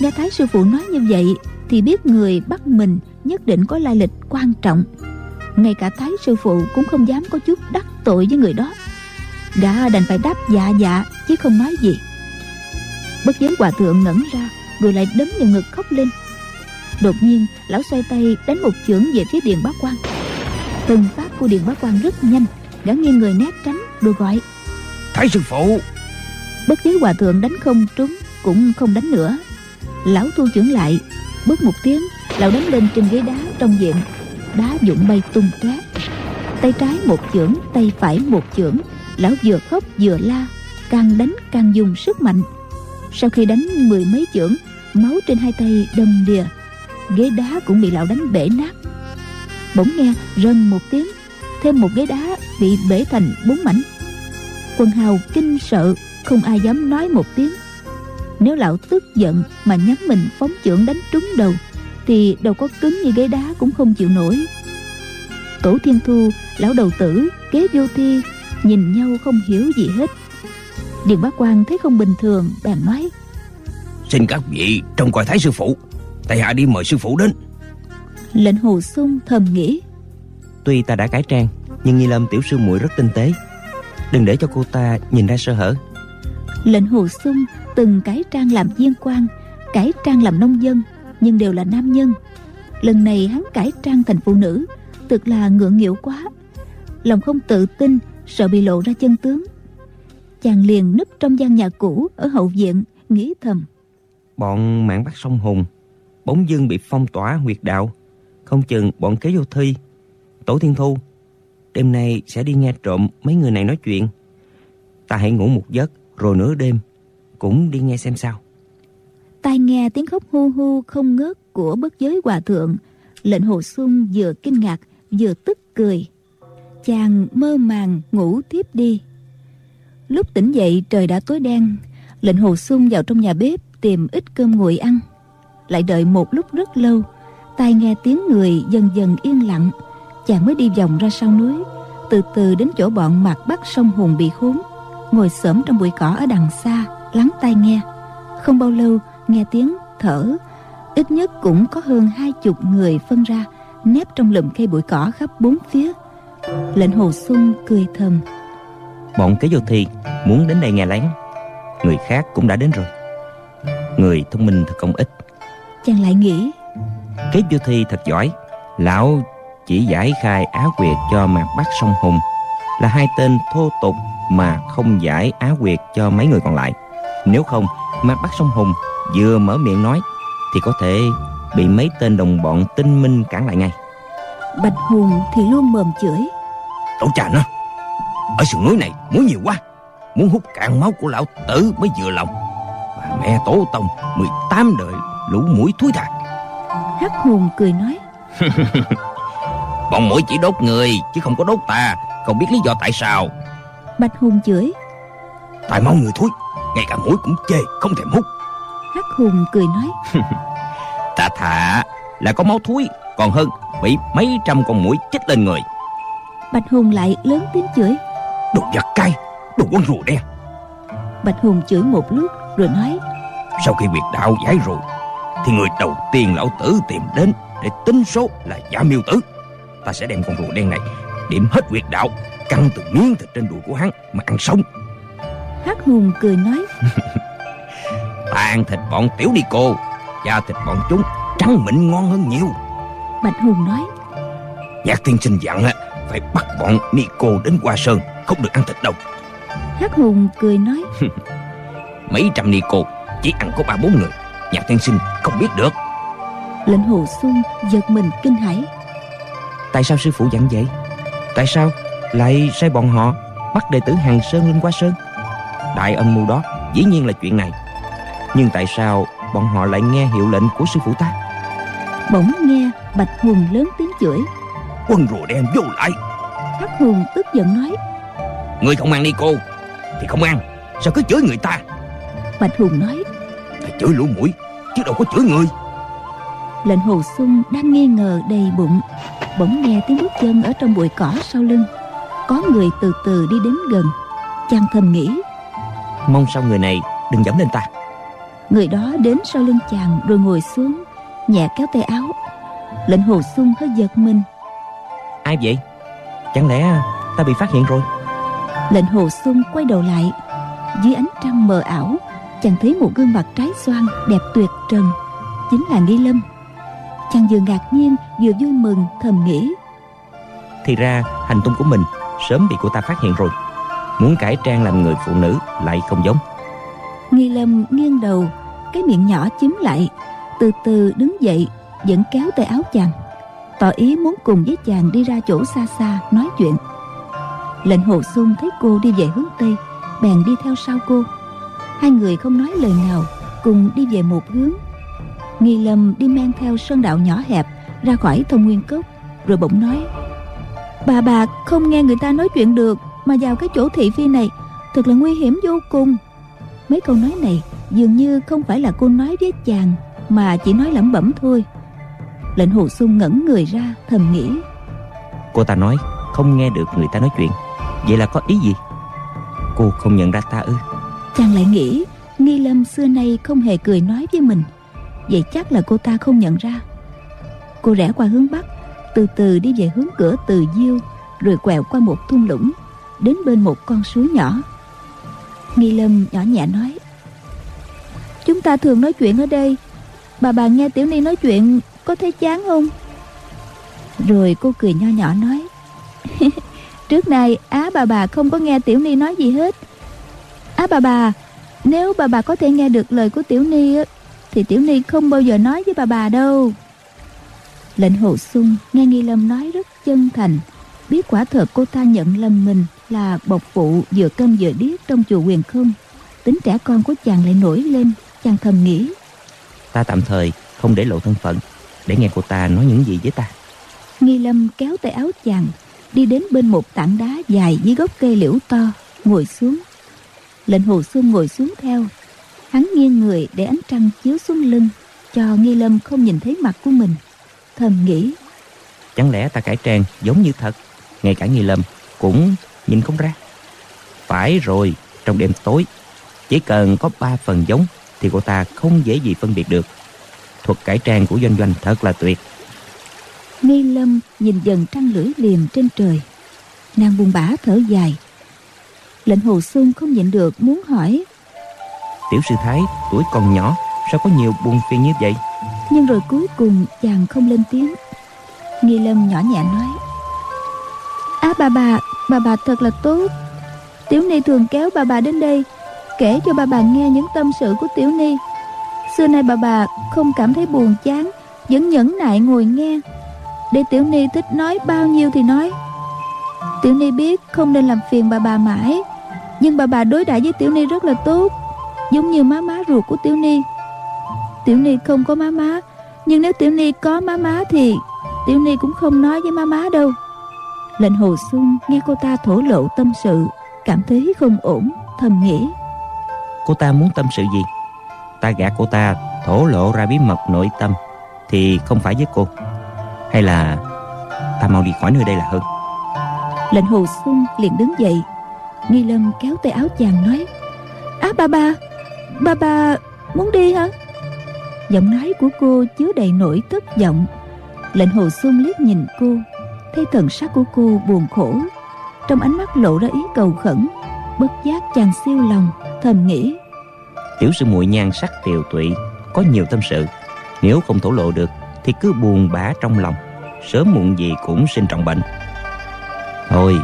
nghe thái sư phụ nói như vậy thì biết người bắt mình nhất định có lai lịch quan trọng. Ngay cả thái sư phụ cũng không dám có chút đắc tội với người đó. Gã đành phải đáp dạ dạ chứ không nói gì. Bất giới hòa thượng ngẩn ra rồi lại đấm vào ngực khóc lên. Đột nhiên lão xoay tay đánh một chưởng về phía điền bá quan. Từng phát của điền bá quan rất nhanh gã nghiêng người né tránh rồi gọi. Thái sư phụ! Bất giới hòa thượng đánh không trúng cũng không đánh nữa lão thu chưởng lại, bước một tiếng, lão đánh lên trên ghế đá trong viện. Đá dụng bay tung tóe. Tay trái một chưởng, tay phải một chưởng. Lão vừa khóc vừa la, càng đánh càng dùng sức mạnh. Sau khi đánh mười mấy chưởng, máu trên hai tay đầm đìa. Ghế đá cũng bị lão đánh bể nát. Bỗng nghe rần một tiếng, thêm một ghế đá bị bể thành bốn mảnh. Quân hào kinh sợ, không ai dám nói một tiếng nếu lão tức giận mà nhắm mình phóng chưởng đánh trúng đầu thì đầu có cứng như ghế đá cũng không chịu nổi. Tổ thiên thu lão đầu tử kế vô thi nhìn nhau không hiểu gì hết. Điền bá quan thấy không bình thường bèn nói xin các vị trông coi thái sư phụ tại hạ đi mời sư phụ đến. Lệnh hồ sung thầm nghĩ tuy ta đã cải trang nhưng nghi lâm tiểu sư muội rất tinh tế. Đừng để cho cô ta nhìn ra sơ hở. Lệnh hồ sung từng cải trang làm viên quan cải trang làm nông dân, nhưng đều là nam nhân. Lần này hắn cải trang thành phụ nữ thực là ngượng nghịu quá. Lòng không tự tin, sợ bị lộ ra chân tướng. Chàng liền núp trong gian nhà cũ ở hậu viện, nghĩ thầm. Bọn mạng bắt sông hùng bỗng dưng bị phong tỏa huyệt đạo. Không chừng bọn kế vô thi, tổ thiên thu, đêm nay sẽ đi nghe trộm mấy người này nói chuyện. Ta hãy ngủ một giấc, rồi nửa đêm cũng đi nghe xem sao. Tai nghe tiếng khóc hu hu không ngớt của bất giới hòa thượng. Lệnh hồ sung vừa kinh ngạc, vừa tức cười. Chàng mơ màng ngủ tiếp đi. Lúc tỉnh dậy, trời đã tối đen. Lệnh hồ sung vào trong nhà bếp tìm ít cơm nguội ăn. Lại đợi một lúc rất lâu, tai nghe tiếng người dần dần yên lặng. Chàng mới đi vòng ra sau núi, từ từ đến chỗ bọn mặt bắt sông hùng bị khốn, ngồi xổm trong bụi cỏ ở đằng xa lắng tai nghe. Không bao lâu nghe tiếng thở ít nhất cũng có hơn hai chục người phân ra nép trong lùm cây bụi cỏ khắp bốn phía. Lệnh hồ xuân cười thầm. Bọn kế vô thi muốn đến đây nghe lén. Người khác cũng đã đến rồi. Người thông minh thật không ít. Chàng lại nghĩ. Kế vô thi thật giỏi. Lão chỉ giải khai á quyệt cho mạc bắc sông hùng. Là hai tên thô tục mà không giải á quyệt cho mấy người còn lại nếu không mạc bắc sông hùng vừa mở miệng nói thì có thể bị mấy tên đồng bọn tinh minh cản lại ngay. Bạch hùng thì luôn mồm chửi. Tổ cha nó ở sườn núi này muốn nhiều quá muốn hút cạn máu của lão tử mới vừa lòng. Bà mẹ tổ tông 18 đời lũ mũi thúi thà hắc hùng cười nói. Bọn mũi chỉ đốt người chứ không có đốt ta. Không biết lý do tại sao. Bạch hùng chửi. Tại máu người thúi ngay cả mũi cũng chê không thèm hút. Hắc hùng cười nói. Ta thà là có máu thúi còn hơn bị mấy trăm con mũi chích lên người. Bạch hùng lại lớn tiếng chửi. Đồ giặc cay đồ quân rùa đen. Bạch hùng chửi một lúc rồi nói. Sau khi việc đạo giải rồi thì người đầu tiên lão tử tìm đến để tính số là giả miêu tử. Ta sẽ đem con rùa đen này điểm hết quyệt đạo căng từng miếng thịt trên đùi của hắn mà ăn sống hắc hùng cười nói ta ăn thịt bọn tiểu đi cô da thịt bọn chúng trắng mịn ngon hơn nhiều. Bạch hùng nói nhạc tiên sinh dặn á phải bắt bọn Nico đến Hoa Sơn Không được ăn thịt đâu. Hắc Hùng cười nói Mấy trăm Nico chỉ ăn có ba bốn người Nhạc tiên sinh không biết được. Lệnh Hồ Xuân giật mình kinh hãi. Tại sao sư phụ dặn vậy? Tại sao lại sai bọn họ Bắt đệ tử Hàng Sơn lên Hoa Sơn Đại âm mưu đó. Dĩ nhiên là chuyện này. Nhưng tại sao bọn họ lại nghe hiệu lệnh của sư phụ ta? Bỗng nghe Bạch Hùng lớn tiếng chửi. Quân rùa đen vô lại. Hắc Hùng tức giận nói Người không ăn đi cô Thì không ăn. Sao cứ chửi người ta? Bạch Hùng nói Ta chửi lũ mũi Chứ đâu có chửi người. Lệnh Hồ Xuân đang nghi ngờ đầy bụng. Bỗng nghe tiếng bước chân ở trong bụi cỏ sau lưng. Có người từ từ đi đến gần. Chàng thầm nghĩ Mong sao người này đừng dẫm lên ta. Người đó đến sau lưng chàng rồi ngồi xuống Nhẹ kéo tay áo. Lệnh Hồ Xuân hơi giật mình. Ai vậy? Chẳng lẽ ta bị phát hiện rồi? Lệnh Hồ Xuân quay đầu lại. Dưới ánh trăng mờ ảo Chàng thấy một gương mặt trái xoan đẹp tuyệt trần. Chính là Nghi Lâm. Chàng vừa ngạc nhiên vừa vui mừng thầm nghĩ. Thì ra hành tung của mình Sớm bị cô ta phát hiện rồi Muốn cải trang làm người phụ nữ lại không giống. Nghi Lâm nghiêng đầu, Cái miệng nhỏ chúm lại, Từ từ đứng dậy, Vẫn kéo tay áo chàng. Tỏ ý muốn cùng với chàng đi ra chỗ xa xa, nói chuyện. Lệnh hồ xuân thấy cô đi về hướng tây, bèn đi theo sau cô. Hai người không nói lời nào, cùng đi về một hướng. Nghi lâm đi men theo sơn đạo nhỏ hẹp, ra khỏi thông nguyên cốc, rồi bỗng nói, bà bà không nghe người ta nói chuyện được mà vào cái chỗ thị phi này thật là nguy hiểm vô cùng. Mấy câu nói này dường như không phải là cô nói với chàng mà chỉ nói lẩm bẩm thôi. Lệnh hồ sung ngẩn người ra thầm nghĩ. Cô ta nói không nghe được người ta nói chuyện. Vậy là có ý gì? Cô không nhận ra ta ư? Chàng lại nghĩ nghi lâm xưa nay không hề cười nói với mình. Vậy chắc là cô ta không nhận ra. Cô rẽ qua hướng bắc từ từ đi về hướng cửa từ diêu rồi quẹo qua một thung lũng đến bên một con suối nhỏ. Nghi lâm nhỏ nhẹ nói, chúng ta thường nói chuyện ở đây. Bà bà nghe tiểu ni nói chuyện, có thấy chán không? Rồi cô cười nho nhỏ nói, trước nay, á bà bà không có nghe tiểu ni nói gì hết. Á bà bà, nếu bà bà có thể nghe được lời của tiểu ni thì tiểu ni không bao giờ nói với bà bà đâu. Lệnh hồ xuân nghe nghi lâm nói rất chân thành, biết quả thật cô ta nhận lầm mình là bộc phụ vừa câm vừa điếc trong chùa quyền không. Tính trẻ con của chàng lại nổi lên chàng thầm nghĩ. Ta tạm thời không để lộ thân phận Để nghe cô ta nói những gì với ta. Nghi lâm kéo tay áo chàng đi đến bên một tảng đá dài dưới gốc cây liễu to ngồi xuống. Lệnh hồ xuân ngồi xuống theo. Hắn nghiêng người để ánh trăng chiếu xuống lưng cho nghi lâm không nhìn thấy mặt của mình. Thầm nghĩ Chẳng lẽ ta cải trang giống như thật? Ngay cả Nghi Lâm cũng nhìn không ra. Phải rồi Trong đêm tối Chỉ cần có ba phần giống Thì cô ta không dễ gì phân biệt được. Thuật cải trang của Doanh Doanh thật là tuyệt. Nghi lâm nhìn dần trăng lưỡi liềm trên trời. Nàng buồn bã thở dài. Lệnh hồ xuân không nhịn được muốn hỏi. Tiểu sư thái tuổi còn nhỏ Sao có nhiều buồn phiền như vậy? Nhưng rồi cuối cùng chàng không lên tiếng. Nghi lâm nhỏ nhẹ nói á, bà bà bà bà thật là tốt. Tiểu ni thường kéo bà bà đến đây, kể cho bà bà nghe những tâm sự của tiểu ni. Xưa nay bà bà không cảm thấy buồn chán, vẫn nhẫn nại ngồi nghe. Để tiểu ni thích nói bao nhiêu thì nói. Tiểu ni biết không nên làm phiền bà bà mãi, nhưng bà bà đối đãi với tiểu ni rất là tốt, giống như má má ruột của tiểu ni. Tiểu ni không có má má, nhưng nếu tiểu ni có má má thì tiểu ni cũng không nói với má má đâu lệnh hồ xuân nghe cô ta thổ lộ tâm sự cảm thấy không ổn thầm nghĩ. Cô ta muốn tâm sự gì? Ta gạt cô ta thổ lộ ra bí mật nội tâm Thì không phải với cô. Hay là Ta mau đi khỏi nơi đây là hơn? Lệnh hồ xuân liền đứng dậy nghi lâm kéo tay áo chàng nói á ba ba ba ba muốn đi hả? Giọng nói của cô chứa đầy nỗi thất vọng. Lệnh hồ xuân liếc nhìn cô thấy thần sắc của cô buồn khổ. Trong ánh mắt lộ ra ý cầu khẩn bất giác chàng siêu lòng thầm nghĩ. Tiểu sư muội nhan sắc tiều tụy Có nhiều tâm sự. Nếu không thổ lộ được Thì cứ buồn bã trong lòng. Sớm muộn gì cũng sinh trọng bệnh. Thôi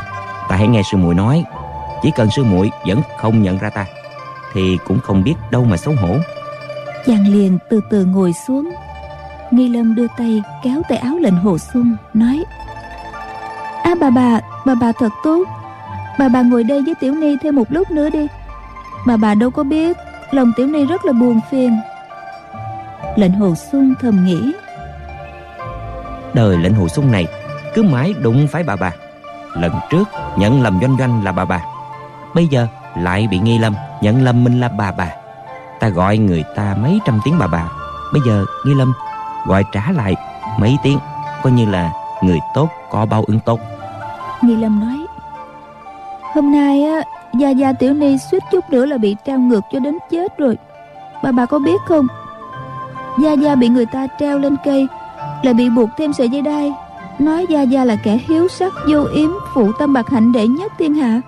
ta hãy nghe sư muội nói. Chỉ cần sư muội vẫn không nhận ra ta Thì cũng không biết đâu mà xấu hổ. Chàng liền từ từ ngồi xuống. Nghi lâm đưa tay kéo tay áo lệnh hồ xuân nói à bà bà bà bà thật tốt. Bà bà ngồi đây với tiểu ni thêm một lúc nữa đi. Bà bà đâu có biết, lòng tiểu ni rất là buồn phiền. Lệnh hồ xuân thầm nghĩ. Đời lệnh hồ sung này Cứ mãi đụng phải bà bà. Lần trước, nhận lầm doanh doanh là bà bà. Bây giờ lại bị nghi lâm Nhận lầm mình là bà bà. Ta gọi người ta mấy trăm tiếng bà bà. Bây giờ nghi lâm gọi trả lại mấy tiếng, Coi như là người tốt có bao ứng tốt nghi lâm nói, hôm nay á, gia gia tiểu ni suýt chút nữa là bị treo ngược cho đến chết rồi. Bà bà có biết không? Gia gia bị người ta treo lên cây lại bị buộc thêm sợi dây đai. Nói gia gia là kẻ hiếu sắc, vô yếm, phụ tâm bạc hạnh đệ nhất thiên hạ.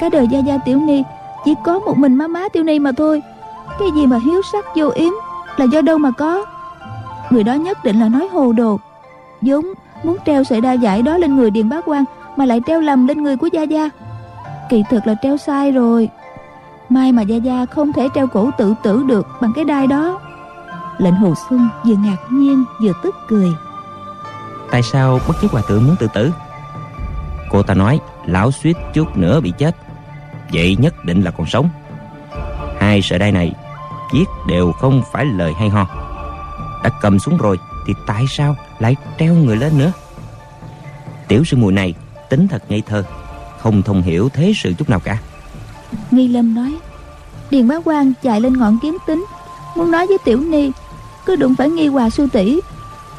Cả đời gia gia tiểu ni chỉ có một mình má má tiểu ni mà thôi. Cái gì mà hiếu sắc, vô yếm là do đâu mà có? Người đó nhất định là nói hồ đồ. Giống muốn treo sợi đa giải đó lên người điền bá quan mà lại treo lầm lên người của gia gia. Kỳ thực là treo sai rồi. May mà gia gia không thể treo cổ tự tử được bằng cái đai đó. Lệnh hồ xuân vừa ngạc nhiên, vừa tức cười. Tại sao bất chấp hòa thượng muốn tự tử? Cô ta nói, Lão suýt chút nữa bị chết. Vậy nhất định là còn sống. Hai sợi đai này giết đều không phải lời hay ho. Đã cầm xuống rồi thì tại sao lại treo người lên nữa? Tiểu sư muội này tính thật ngây thơ không thông hiểu thế sự chút nào cả. Nghi lâm nói điền bá quan chạy lên ngọn kiếm tính muốn nói với tiểu ni cứ đụng phải nghi hòa sư tỷ.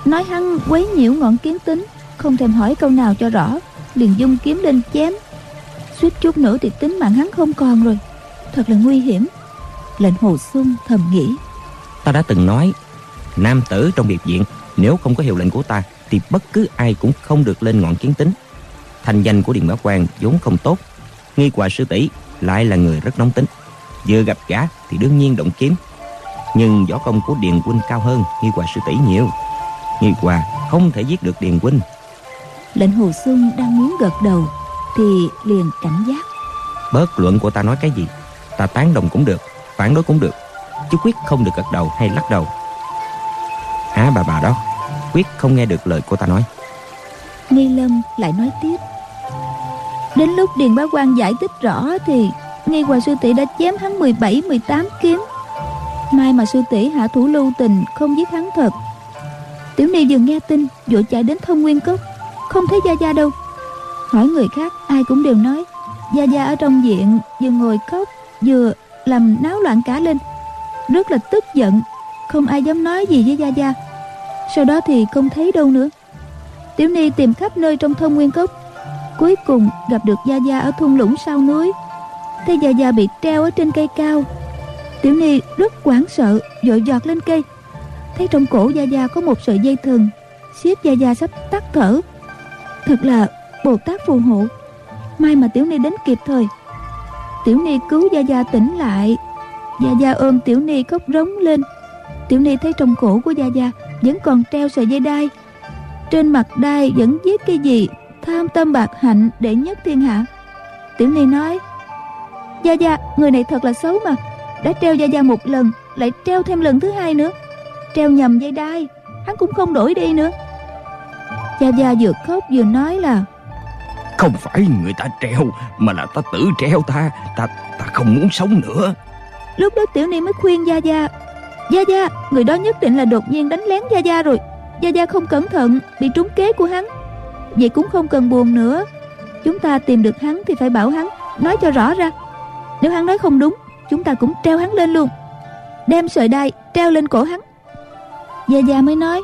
Nói hắn quấy nhiễu ngọn kiếm tính không thèm hỏi câu nào cho rõ liền dung kiếm lên chém. Suýt chút nữa thì tính mạng hắn không còn rồi. Thật là nguy hiểm. Lệnh hồ xuân thầm nghĩ. Ta đã từng nói nam tử trong biệt viện nếu không có hiệu lệnh của ta thì bất cứ ai cũng không được lên ngọn kiến tính. Thanh danh của điền bá quan vốn không tốt. Nghi hòa sư tỷ lại là người rất nóng tính. Vừa gặp gã thì đương nhiên động kiếm. Nhưng võ công của điền huynh cao hơn nghi hòa sư tỷ nhiều. Nghi hòa không thể giết được điền huynh. Lệnh hồ xuân đang muốn gật đầu thì liền cảnh giác. Bớt luận của ta nói cái gì ta tán đồng cũng được phản đối cũng được. Chứ quyết không được gật đầu hay lắc đầu hả bà bà đó? Quyết không nghe được lời cô ta nói. Nghi lâm lại nói tiếp. Đến lúc điền bá quan giải thích rõ thì nghi hòa sư tỷ đã chém hắn 17, 18 kiếm. May mà sư tỷ hạ thủ lưu tình không giết hắn thật. Tiểu ni vừa nghe tin vội chạy đến thông nguyên cốc. Không thấy gia gia đâu. Hỏi người khác ai cũng đều nói gia gia ở trong viện vừa ngồi khóc vừa làm náo loạn cả lên. Rất là tức giận không ai dám nói gì với gia gia. Sau đó thì không thấy đâu nữa. Tiểu ni tìm khắp nơi trong thôn nguyên cốc. Cuối cùng gặp được gia gia ở thung lũng sau núi. Thấy gia gia bị treo ở trên cây cao. Tiểu ni rất hoảng sợ vội giọt lên cây. Thấy trong cổ gia gia có một sợi dây thừng, xiết gia gia sắp tắt thở. Thật là bồ tát phù hộ. May mà tiểu ni đến kịp thời. Tiểu ni cứu gia gia tỉnh lại. Gia gia ôm tiểu ni khóc rống lên tiểu ni thấy trong cổ của gia gia vẫn còn treo sợi dây đai. Trên mặt đai vẫn viết cái gì? Tham tâm bạc hạnh để nhất thiên hạ. Tiểu ni nói gia gia người này thật là xấu mà. Đã treo gia gia một lần lại treo thêm lần thứ hai nữa. Treo nhầm dây đai hắn cũng không đổi đi nữa. Gia gia vừa khóc vừa nói là không phải người ta treo mà là ta tự treo ta. Ta ta không muốn sống nữa. Lúc đó tiểu ni mới khuyên gia gia gia gia, người đó nhất định là đột nhiên đánh lén gia gia rồi. Gia gia không cẩn thận, bị trúng kế của hắn. Vậy cũng không cần buồn nữa. Chúng ta tìm được hắn thì phải bảo hắn, nói cho rõ ra. Nếu hắn nói không đúng, chúng ta cũng treo hắn lên luôn. Đem sợi đai treo lên cổ hắn. Gia gia mới nói,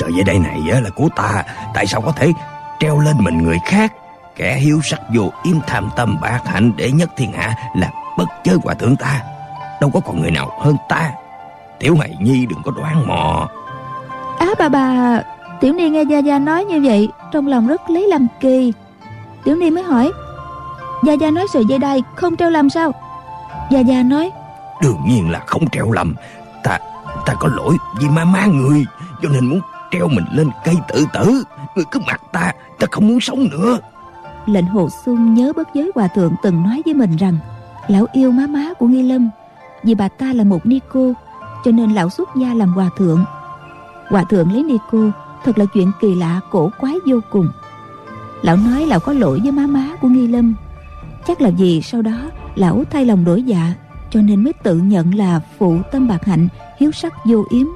sợi dây đai này là của ta, tại sao có thể treo lên mình người khác? Kẻ hiếu sắc vô im tham tâm bạc hạnh để nhất thiên hạ là bất chớ hòa thượng ta. Đâu có còn người nào hơn ta tiểu hài nhi đừng có đoán mò. Á bà bà tiểu ni nghe gia gia nói như vậy trong lòng rất lấy làm kỳ. Tiểu ni mới hỏi gia gia nói sợi dây đai không treo làm sao? Gia gia nói đương nhiên là không treo lầm. Ta ta có lỗi vì ma ma người cho nên muốn treo mình lên cây tự tử. Người cứ mặt ta ta không muốn sống nữa. Lệnh hồ xuân nhớ bất giới hòa thượng từng nói với mình rằng lão yêu má má của nghi lâm vì bà ta là một ni cô cho nên lão xuất gia làm hòa thượng. Hòa thượng lấy ni cô thật là chuyện kỳ lạ, cổ quái vô cùng. Lão nói lão có lỗi với má má của nghi lâm. Chắc là vì sau đó lão thay lòng đổi dạ cho nên mới tự nhận là phụ tâm bạc hạnh, hiếu sắc vô yếm.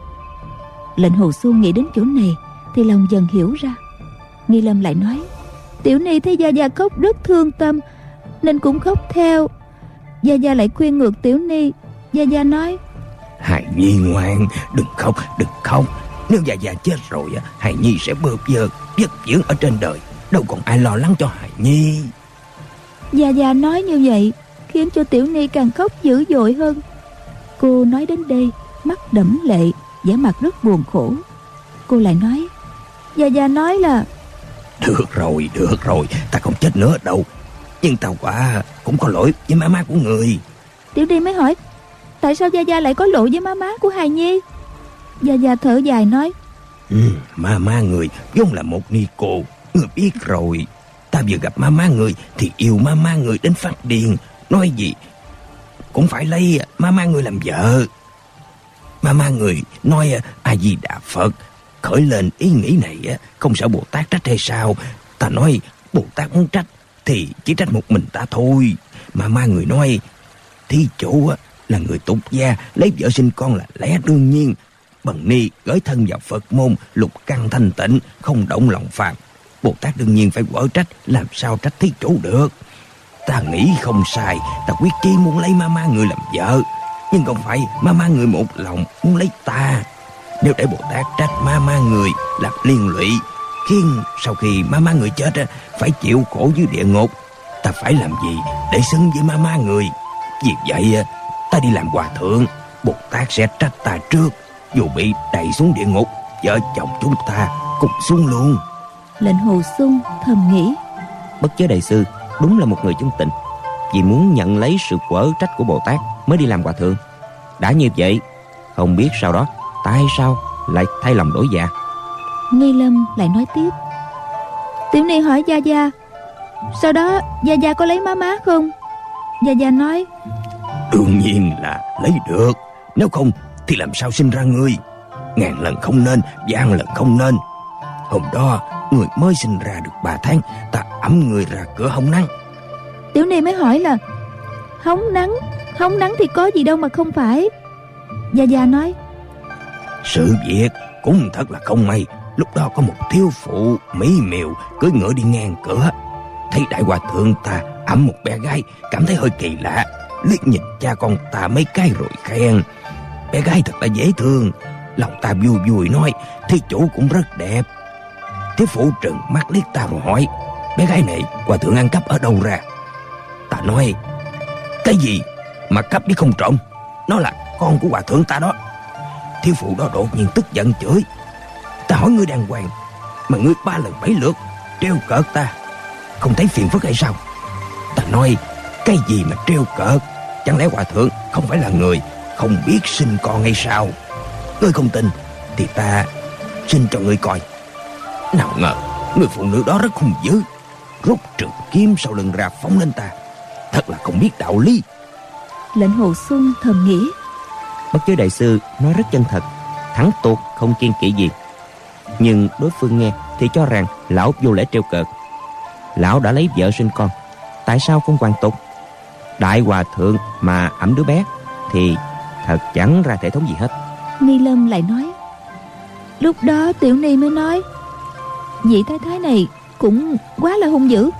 Lệnh hồ xuân nghĩ đến chỗ này thì lòng dần hiểu ra. Nghi lâm lại nói, tiểu ni thấy gia gia khóc rất thương tâm, nên cũng khóc theo. Gia gia lại khuyên ngược tiểu ni. Gia gia nói hài nhi ngoan đừng khóc đừng khóc. Nếu gia gia chết rồi hài nhi sẽ bơ vơ vất dưỡng ở trên đời. Đâu còn ai lo lắng cho hài nhi. Gia gia nói như vậy khiến cho tiểu ni càng khóc dữ dội hơn. Cô nói đến đây mắt đẫm lệ vẻ mặt rất buồn khổ. Cô lại nói gia gia nói là được rồi được rồi ta không chết nữa đâu. Nhưng tao quả cũng có lỗi với má má của người. Tiểu ni mới hỏi tại sao gia gia lại có lộ với má má của hài nhi? Gia gia thở dài nói ừ, má má người vốn là một ni cô người biết rồi. Ta vừa gặp má má người thì yêu má má người đến phát điên. Nói gì? Cũng phải lấy má má người làm vợ. Má má người nói a di đà phật khởi lên ý nghĩ này không sợ bồ tát trách hay sao? Ta nói bồ tát muốn trách thì chỉ trách một mình ta thôi. Mà ma người nói thí chủ là người tục gia lấy vợ sinh con là lẽ đương nhiên Bần Ni gửi thân vào Phật môn lục căn thanh tịnh, không động lòng phàm. Bồ Tát đương nhiên phải quở trách, làm sao trách thí chủ được. Ta nghĩ không sai, ta quyết chí muốn lấy ma ma người làm vợ. Nhưng không phải ma ma người một lòng muốn lấy ta. Nếu để Bồ Tát trách ma ma người làm liên lụy, khiến sau khi ma ma người chết phải chịu khổ dưới địa ngục, ta phải làm gì để xứng với ma ma người. Vì vậy, ta đi làm hòa thượng, Bồ Tát sẽ trách ta trước. Dù bị đẩy xuống địa ngục, vợ chồng chúng ta cùng xuống luôn. Lệnh hồ sung thầm nghĩ. Bất chớ đại sư đúng là một người chân tịnh vì muốn nhận lấy sự quở trách của Bồ Tát mới đi làm hòa thượng. Đã như vậy, không biết sau đó tại sao lại thay lòng đổi dạ. Nghi Lâm lại nói tiếp. Tiểu Ni hỏi Gia Gia, sau đó Gia Gia có lấy má má không? Gia Gia nói, Đương nhiên là lấy được, nếu không thì làm sao sinh ra ngươi? Ngàn lần không nên, gian lần không nên. Hôm đó, người mới sinh ra được 3 tháng, ta ấm người ra cửa hông nắng. Tiểu Ni mới hỏi là Hóng nắng Hóng nắng thì có gì đâu mà không phải Gia Gia nói Sự việc cũng thật là không may Lúc đó có một thiếu phụ mỹ miều Cưới ngựa đi ngang cửa Thấy đại hòa thượng ta ẩm một bé gái Cảm thấy hơi kỳ lạ Liếc nhìn cha con ta mấy cái rồi khen. Bé gái thật là dễ thương. Lòng ta vui vui nói, thí chủ cũng rất đẹp. Thiếu phụ trừng mắt liếc ta rồi hỏi, Bé gái này hòa thượng ăn cắp ở đâu ra? Ta nói, Cái gì mà cắp đi không trộm? Nó là con của hòa thượng ta đó. Thiếu phụ đó đột nhiên tức giận chửi. Ta hỏi ngươi đàng hoàng, Mà ngươi ba lần bảy lượt Treo cợt ta, Không thấy phiền phức hay sao? Ta nói cái gì mà treo cợt? Chẳng lẽ hòa thượng không phải là người Không biết sinh con hay sao? Ngươi không tin Thì ta xin cho ngươi coi. Nào ngờ Người phụ nữ đó rất hung dữ Rút trường kiếm sau lưng ra phóng lên ta. Thật là không biết đạo lý. Lệnh Hồ Xuân thầm nghĩ. Bất chớ đại sư nói rất chân thật Thắng tuột không kiên kỵ gì. Nhưng đối phương nghe thì cho rằng Lão vô lễ treo cợt. Lão đã lấy vợ sinh con Tại sao không hoàn tục Đại hòa thượng mà ẩm đứa bé Thì thật chẳng ra thể thống gì hết. Ni Lâm lại nói Lúc đó Tiểu Ni mới nói Vị thái thái này cũng quá là hung dữ.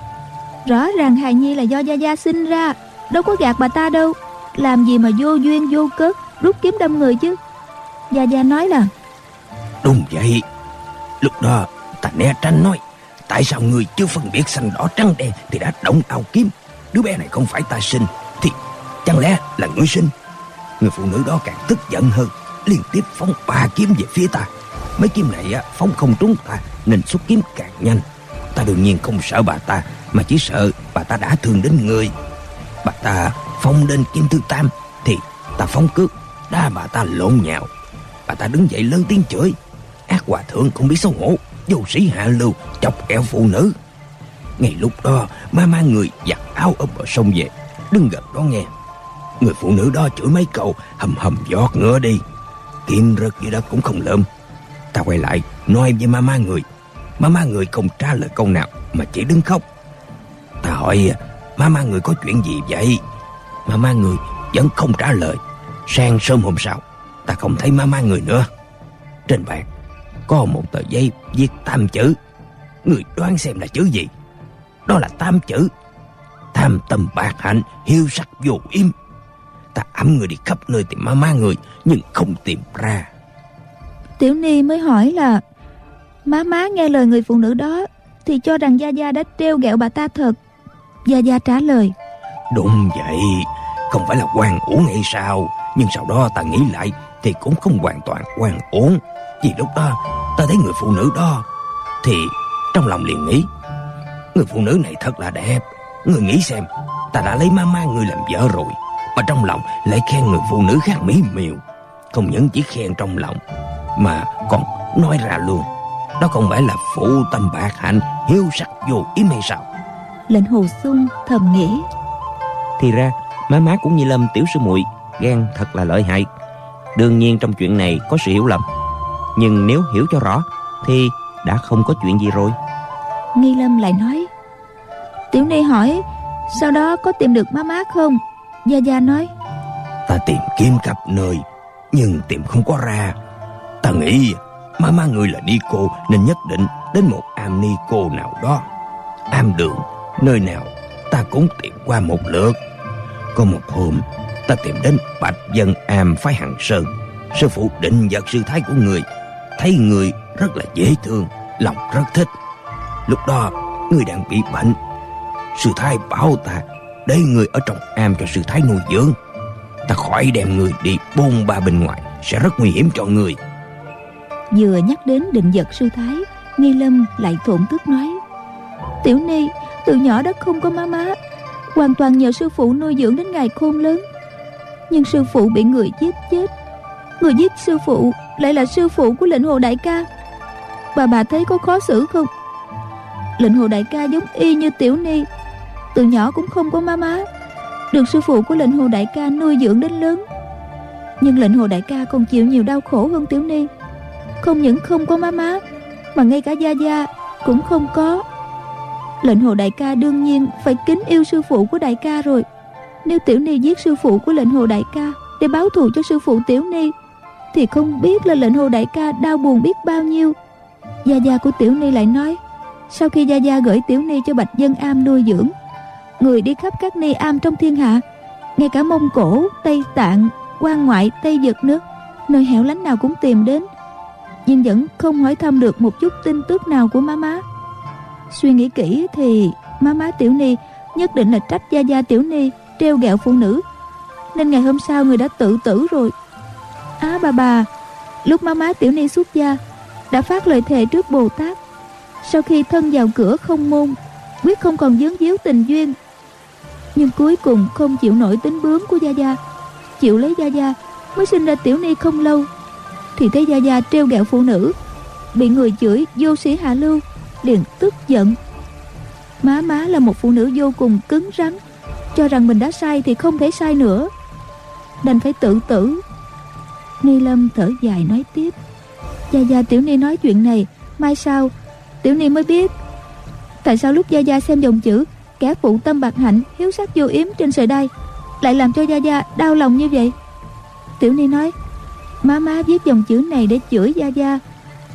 Rõ ràng hài nhi là do Gia Gia sinh ra Đâu có gạt bà ta đâu. Làm gì mà vô duyên vô cớ Rút kiếm đâm người chứ? Gia Gia nói là Đúng vậy. Lúc đó ta né tránh nói Tại sao người chưa phân biệt xanh đỏ trắng đen Thì đã động ao kiếm Đứa bé này không phải ta sinh Thì chẳng lẽ là ngươi sinh? Người phụ nữ đó càng tức giận hơn Liên tiếp phóng ba kiếm về phía ta. Mấy kiếm này á, phóng không trúng ta Nên xuất kiếm càng nhanh. Ta đương nhiên không sợ bà ta Mà chỉ sợ bà ta đã thương đến người. Bà ta phóng đến kiếm thứ tam Thì ta phóng cước Đa bà ta lộn nhào. Bà ta đứng dậy lớn tiếng chửi Ác hòa thượng không biết xấu hổ Vô sĩ hạ lưu chọc kẹo phụ nữ. Ngay lúc đó Ma ma người giặt áo ở bờ sông về. Đứng gần đó nghe. Người phụ nữ đó chửi mấy câu, Hầm hầm giọt ngựa đi. Kim rớt dưới đất cũng không lượm Ta quay lại, nói với ma ma người. Ma ma người không trả lời câu nào, Mà chỉ đứng khóc. Ta hỏi, ma ma người có chuyện gì vậy? Ma ma người vẫn không trả lời. Sang sớm hôm sau, Ta không thấy ma ma người nữa. Trên bàn Có một tờ giấy viết tam chữ. Người đoán xem là chữ gì? Đó là tam chữ. Tham tâm bạc hạnh Hiếu sắc vô im. Ta ấm người đi khắp nơi tìm ma ma người Nhưng không tìm ra. Tiểu Ni mới hỏi là Má má nghe lời người phụ nữ đó Thì cho rằng Gia Gia đã treo gẹo bà ta thật. Gia Gia trả lời Đúng vậy Không phải là quan uổng hay sao Nhưng sau đó ta nghĩ lại Thì cũng không hoàn toàn quan uổng. Vì lúc đó ta thấy người phụ nữ đó Thì trong lòng liền nghĩ Người phụ nữ này thật là đẹp. Người nghĩ xem Ta đã lấy ma ma người làm vợ rồi Mà trong lòng lại khen người phụ nữ khác mỹ miều. Không những chỉ khen trong lòng Mà còn nói ra luôn Đó không phải là phụ tâm bạc hạnh Hiếu sắc vô ý hay sao? Lệnh Hồ Xuân thầm nghĩ. Thì ra má má cũng như Lâm tiểu sư muội Ghen thật là lợi hại. Đương nhiên trong chuyện này có sự hiểu lầm. Nhưng nếu hiểu cho rõ Thì đã không có chuyện gì rồi Nghi Lâm lại nói, Tiểu Ni hỏi, Sau đó có tìm được má má không? Gia Gia nói, Ta tìm kiếm khắp nơi, Nhưng tìm không có ra. Ta nghĩ má má người là ni cô Nên nhất định đến một am ni cô nào đó. Am đường, Nơi nào ta cũng tìm qua một lượt. Có một hôm, Ta tìm đến Bạch Dân Am phái Hằng Sơn. Sư phụ định vật sư thái của người, Thấy người rất là dễ thương, Lòng rất thích. Lúc đó, người đang bị bệnh. Sư thái bảo ta, Để người ở trong am cho sư thái nuôi dưỡng. Ta khỏi đem người đi bôn ba bên ngoài, Sẽ rất nguy hiểm cho người. Vừa nhắc đến định vật sư thái, Nghi Lâm lại thổn thức nói, Tiểu Ni, từ nhỏ đã không có má má, Hoàn toàn nhờ sư phụ nuôi dưỡng đến ngày khôn lớn. Nhưng sư phụ bị người giết chết. Người giết sư phụ Lại là sư phụ của lệnh hồ đại ca. Bà bà thấy có khó xử không? Lệnh hồ đại ca giống y như tiểu ni. Từ nhỏ cũng không có má má. Được sư phụ của lệnh hồ đại ca nuôi dưỡng đến lớn. Nhưng lệnh hồ đại ca còn chịu nhiều đau khổ hơn tiểu ni. Không những không có má má, Mà ngay cả gia gia cũng không có. Lệnh hồ đại ca đương nhiên phải kính yêu sư phụ của đại ca rồi. Nếu tiểu ni giết sư phụ của lệnh hồ đại ca Để báo thù cho sư phụ tiểu ni, Thì không biết là lệnh hồ đại ca đau buồn biết bao nhiêu. Gia gia của tiểu ni lại nói sau khi gia gia gửi tiểu ni cho bạch dân am nuôi dưỡng Người đi khắp các ni am trong thiên hạ Ngay cả Mông Cổ, Tây Tạng, quan ngoại, Tây Dực nước Nơi hẻo lánh nào cũng tìm đến Nhưng vẫn không hỏi thăm được một chút tin tức nào của má má. Suy nghĩ kỹ thì má má Tiểu Ni nhất định là trách Gia Gia Tiểu Ni treo gẹo phụ nữ Nên ngày hôm sau người đã tự tử rồi. Á bà bà Lúc má má Tiểu Ni xuất gia Đã phát lời thề trước Bồ Tát sau khi thân vào cửa không môn, Quyết không còn dướng díu tình duyên. Nhưng cuối cùng không chịu nổi tính bướm của Gia Gia. Chịu lấy Gia Gia, Mới sinh ra Tiểu Ni không lâu. Thì thấy Gia Gia treo ghẹo phụ nữ, Bị người chửi vô sĩ hạ lưu, liền tức giận. Má má là một phụ nữ vô cùng cứng rắn, cho rằng mình đã sai thì không thể sai nữa. Đành phải tự tử. Ni lâm thở dài nói tiếp. Gia gia tiểu ni nói chuyện này, mai sau tiểu ni mới biết. Tại sao lúc gia gia xem dòng chữ, kẻ phụ tâm bạc hạnh, hiếu sắc vô yếm trên sợi đai, lại làm cho gia gia đau lòng như vậy? Tiểu ni nói, má má viết dòng chữ này để chửi gia gia.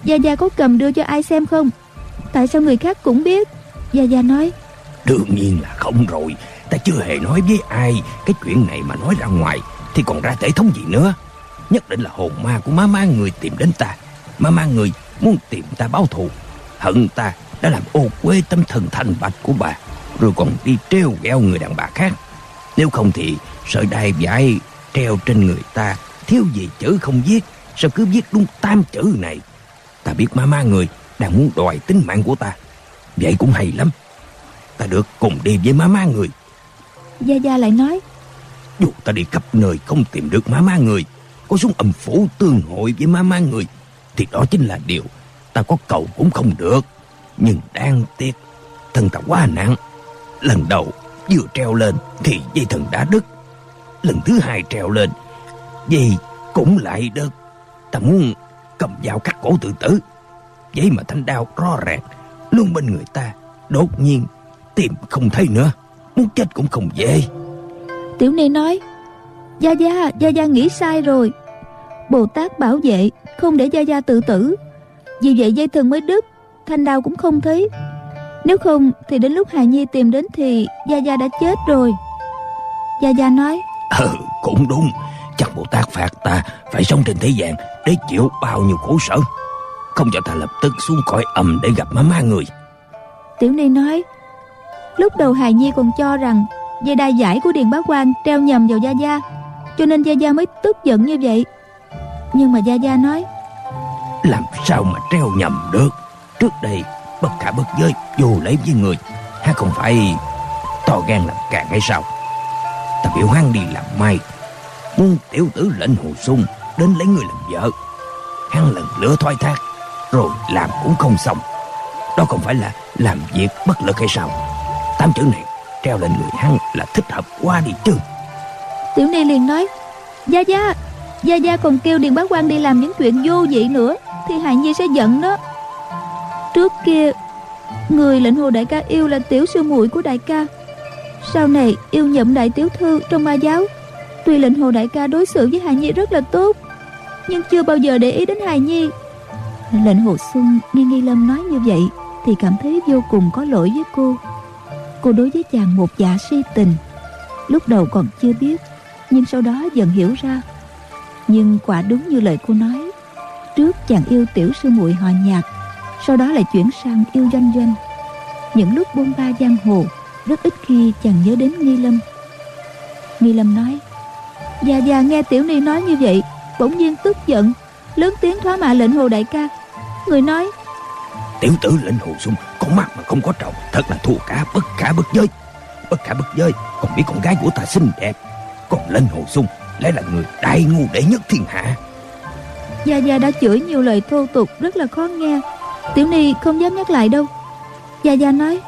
Gia gia có cầm đưa cho ai xem không? Tại sao người khác cũng biết? Gia Gia nói, Đương nhiên là không rồi. Ta chưa hề nói với ai Cái chuyện này mà nói ra ngoài, Thì còn ra thể thống gì nữa? Nhất định là hồn ma của má má người tìm đến ta. Má má người muốn tìm ta báo thù. Hận ta đã làm ô quê tâm thần thành bạch của bà Rồi còn đi treo gheo người đàn bà khác. Nếu không thì sợi đai vải treo trên người ta Thiếu gì chữ không viết Sao cứ viết đúng tam chữ này? Ta biết má má người đang muốn đòi tính mạng của ta Vậy cũng hay lắm. Ta được cùng đi với má má người. Gia Gia lại nói Dù ta đi khắp nơi không tìm được má má người Có xuống âm phủ tương hội với má má người Thì đó chính là điều Ta có cầu cũng không được. Nhưng đang tiếc Thân ta quá nặng. Lần đầu vừa treo lên Thì dây thần đã đứt. Lần thứ hai treo lên Dây cũng lại đứt. Ta muốn cầm dao cắt cổ tự tử. Vậy mà thanh đao rõ ràng, Luôn bên người ta Đột nhiên tìm không thấy nữa. Muốn chết cũng không dễ. Tiểu Ni nói Gia Gia, Gia Gia nghĩ sai rồi. Bồ Tát bảo vệ Không để Gia Gia tự tử. Vì vậy dây thần mới đứt Thanh đao cũng không thấy. Nếu không thì đến lúc Hà Nhi tìm đến Thì Gia Gia đã chết rồi. Gia Gia nói Ừ cũng đúng. Chắc Bồ Tát phạt ta Phải sống trên thế gian Để chịu bao nhiêu khổ sở. Không cho ta lập tức xuống cõi âm để gặp má má người. Tiểu Ni nói Lúc đầu Hài Nhi còn cho rằng Dây đai giải của Điền Bá Quan treo nhầm vào Gia Gia Cho nên Gia Gia mới tức giận như vậy. Nhưng mà Gia Gia nói làm sao mà treo nhầm được? Trước đây, bất khả bất giới, vô lấy với người. Há không phải to gan làm càng hay sao? Ta biểu hắn đi làm mai. Muốn tiểu tử lệnh hồ sung, Đến lấy người làm vợ. Hắn lần lửa thoái thác, rồi làm cũng không xong. Đó không phải là làm việc bất lực hay sao? Tám chữ này, treo lên người hắn là thích hợp quá đi chứ. Tiểu Ni liền nói, Gia Gia Gia Gia còn kêu Điền Bá quan đi làm những chuyện vô vị nữa. Thì Hà Nhi sẽ giận đó? Trước kia, Người lệnh hồ đại ca yêu là tiểu sư muội của đại ca. Sau này, yêu nhậm đại tiểu thư trong ma giáo. Tuy lệnh hồ đại ca đối xử với Hà Nhi rất là tốt, Nhưng chưa bao giờ để ý đến Hà nhi. Lệnh Hồ Xuân nghe Nghi Lâm nói như vậy Thì cảm thấy vô cùng có lỗi với cô. Cô đối với chàng một dạ si tình, Lúc đầu còn chưa biết, Nhưng sau đó dần hiểu ra. Nhưng quả đúng như lời cô nói Trước chàng yêu tiểu sư muội họ nhạc, Sau đó lại chuyển sang yêu doanh doanh. Những lúc bôn ba giang hồ, Rất ít khi chàng nhớ đến Nghi Lâm. Nghi Lâm nói, Già già nghe Tiểu Ni nói như vậy, Bỗng nhiên tức giận, Lớn tiếng thoá mạ lệnh hồ đại ca. Người nói, Tiểu tử lệnh hồ sung, Con mắt mà không có trọng Thật là thua cả bất khả bất giới. Bất khả bất giới Còn biết con gái của ta xinh đẹp. Còn lệnh hồ sung, lẽ là người đại ngu đệ nhất thiên hạ. Gia Gia đã chửi nhiều lời thô tục Rất là khó nghe. Tiểu Ni không dám nhắc lại đâu. Gia Gia nói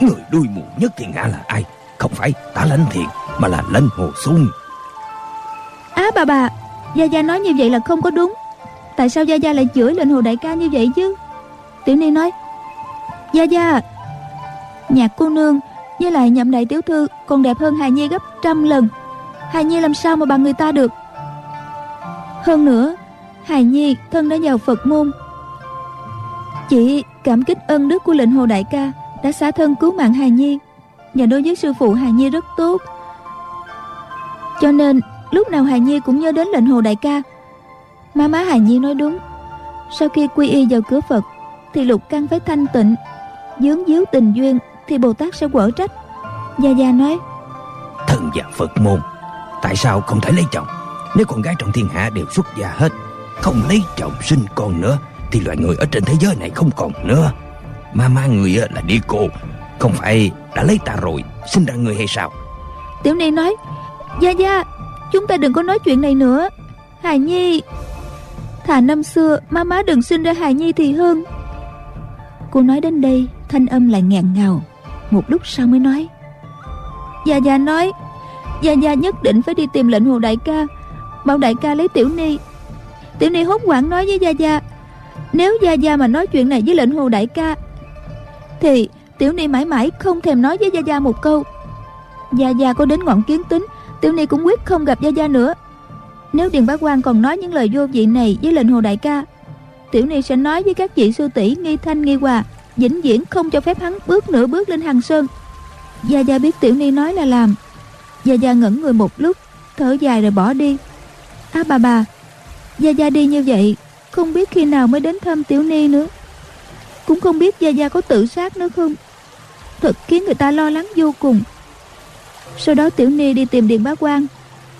Người đuôi mù nhất thiên hạ là ai? Không phải tả lãnh thiện Mà là lệnh hồ sung. Á bà bà Gia Gia nói như vậy là không có đúng. Tại sao Gia Gia lại chửi lệnh hồ đại ca như vậy chứ? Tiểu Ni nói Gia Gia Nhạc cô nương Với lại nhậm đại tiểu thư Còn đẹp hơn Hà Nhi gấp trăm lần. Hà Nhi làm sao mà bằng người ta được? Hơn nữa Hà Nhi thân đã vào Phật môn. Chị cảm kích ân đức của lệnh hồ đại ca Đã xả thân cứu mạng Hà Nhi. Và đối với sư phụ Hà Nhi rất tốt. Cho nên, lúc nào Hà Nhi cũng nhớ đến lệnh hồ đại ca. Má má Hà Nhi nói đúng. Sau khi quy y vào cửa Phật, Thì lục căn phải thanh tịnh. Dướng díu tình duyên, Thì Bồ Tát sẽ quở trách. Gia Gia nói, Thân và Phật môn, Tại sao không thể lấy chồng? Nếu con gái trong thiên hạ đều xuất gia hết không lấy chồng sinh con nữa, Thì loài người ở trên thế giới này không còn nữa. Ma ma người ờ, là đi cô. Không phải đã lấy ta rồi, Sinh ra người hay sao? Tiểu Ni nói, Gia Gia, Chúng ta đừng có nói chuyện này nữa. Hà Nhi, Thà năm xưa má má đừng sinh ra Hà Nhi thì hơn. Cô nói đến đây, Thanh âm lại ngẹn ngào. Một lúc sau mới nói, Gia Gia nói, Gia Gia nhất định phải đi tìm lệnh hồ đại ca, Bảo đại ca lấy Tiểu Ni Tiểu Ni hốt hoảng nói với Gia Gia, Nếu Gia Gia mà nói chuyện này với lệnh hồ đại ca, Thì Tiểu Ni mãi mãi không thèm nói với Gia Gia một câu. Gia Gia có đến ngọn kiến tính, Tiểu Ni cũng quyết không gặp Gia Gia nữa. Nếu Điền Bá quan còn nói những lời vô vị này với lệnh hồ đại ca, Tiểu Ni sẽ nói với các vị sư tỷ Nghi Thanh, Nghi Hòa, vĩnh viễn không cho phép hắn bước nửa bước lên hàng sơn. Gia gia biết tiểu ni nói là làm. Gia gia ngẩn người một lúc, thở dài rồi bỏ đi. À bà bà gia gia đi như vậy không biết khi nào mới đến thăm tiểu ni nữa. Cũng không biết gia gia có tự sát nữa không. Thật khiến người ta lo lắng vô cùng. Sau đó tiểu ni đi tìm điện bá quan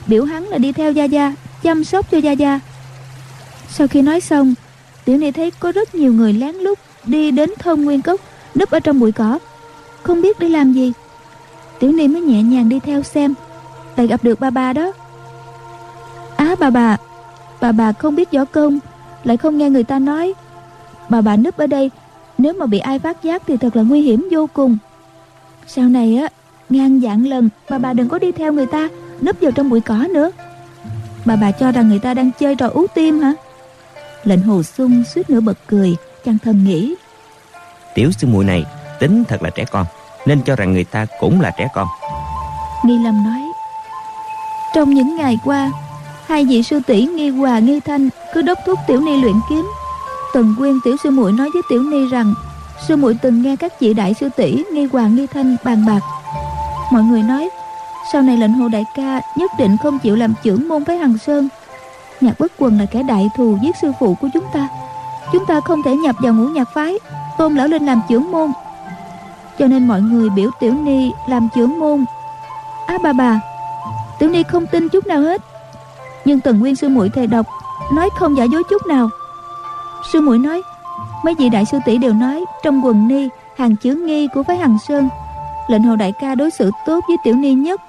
biểu hắn là đi theo gia gia chăm sóc cho gia gia. Sau khi nói xong tiểu ni thấy có rất nhiều người lén lút đi đến thôn nguyên cốc núp ở trong bụi cỏ. Không biết đi làm gì. Tiểu ni mới nhẹ nhàng đi theo xem Tại gặp được ba bà đó. Á à, bà bà bà bà không biết võ công lại không nghe người ta nói. Bà bà núp ở đây nếu mà bị ai phát giác thì thật là nguy hiểm vô cùng. Sau này á ngàn dạng lần bà bà đừng có đi theo người ta núp vào trong bụi cỏ nữa. Bà bà cho rằng người ta đang chơi trò ú tim hả? Lệnh hồ xuân suýt nữa bật cười chàng thầm nghĩ. Tiểu sư muội này tính thật là trẻ con nên cho rằng người ta cũng là trẻ con. Nghi lâm nói trong những ngày qua hai vị sư tỷ nghi hòa nghi thanh cứ đốc thúc tiểu ni luyện kiếm. Tần quyên tiểu sư muội nói với tiểu ni rằng sư muội từng nghe các vị đại sư tỷ nghi hòa nghi thanh bàn bạc. Mọi người nói sau này lệnh hồ đại ca nhất định không chịu làm trưởng môn với hằng sơn. Nhạc bất quần là kẻ đại thù giết sư phụ của chúng ta. Chúng ta không thể nhập vào ngũ nhạc phái tôn lão lên làm trưởng môn. Cho nên mọi người biểu tiểu ni làm trưởng môn. Á à, bà bà tiểu ni không tin chút nào hết nhưng tần nguyên sư muội thề độc, nói không giả dối chút nào. Sư muội nói, mấy vị đại sư tỷ đều nói trong quần ni, hàng chữ nghi của phái hằng sơn, lệnh hồ đại ca đối xử tốt với tiểu ni nhất.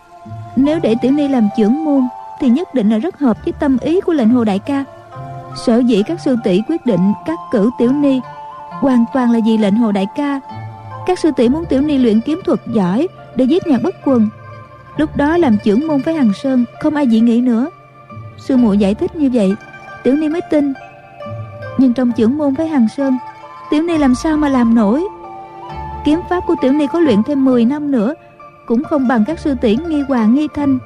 Nếu để tiểu ni làm trưởng môn, thì nhất định là rất hợp với tâm ý của lệnh hồ đại ca. Sở dĩ các sư tỷ quyết định cắt cử tiểu ni, hoàn toàn là vì lệnh hồ đại ca. Các sư tỷ muốn tiểu ni luyện kiếm thuật giỏi để giết nhạc bất quần. Lúc đó làm trưởng môn với hằng sơn, không ai dị nghị nữa sư muội giải thích như vậy, tiểu ni mới tin. Nhưng trong trưởng môn với hằng sơn, tiểu ni làm sao mà làm nổi? Kiếm pháp của tiểu ni có luyện thêm 10 năm nữa, cũng không bằng các sư tỷ nghi hòa, nghi thanh.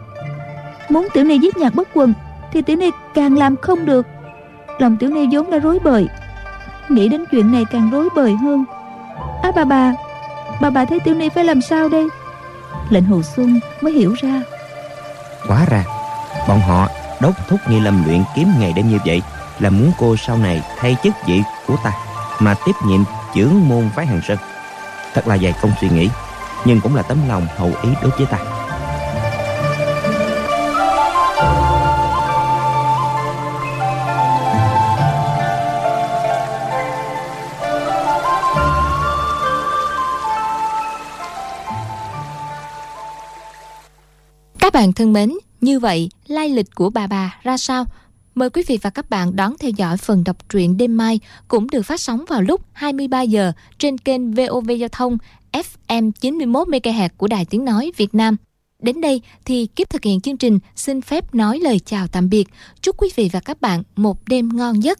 Muốn tiểu ni giết nhạc bất quần, Thì Tiểu Ni càng làm không được. Lòng Tiểu Ni vốn đã rối bời, Nghĩ đến chuyện này càng rối bời hơn. À bà bà Bà bà thấy Tiểu Ni phải làm sao đây? Lệnh Hồ Xuân mới hiểu ra. Quá ra, Bọn họ đốc thúc Nghi Lâm luyện kiếm ngày đêm như vậy Là muốn cô sau này thay chức vị của ta Mà tiếp nhiệm trưởng môn phái Hàng Sơn. Thật là dài công suy nghĩ Nhưng cũng là tấm lòng hậu ý đối với ta. Các bạn thân mến, như vậy, lai lịch của bà bà ra sao? Mời quý vị và các bạn đón theo dõi phần đọc truyện đêm mai cũng được phát sóng vào lúc 23 giờ trên kênh VOV Giao thông FM 91 MHz của Đài Tiếng nói Việt Nam. Đến đây thì kiếp thực hiện chương trình xin phép nói lời chào tạm biệt. Chúc quý vị và các bạn một đêm ngon giấc.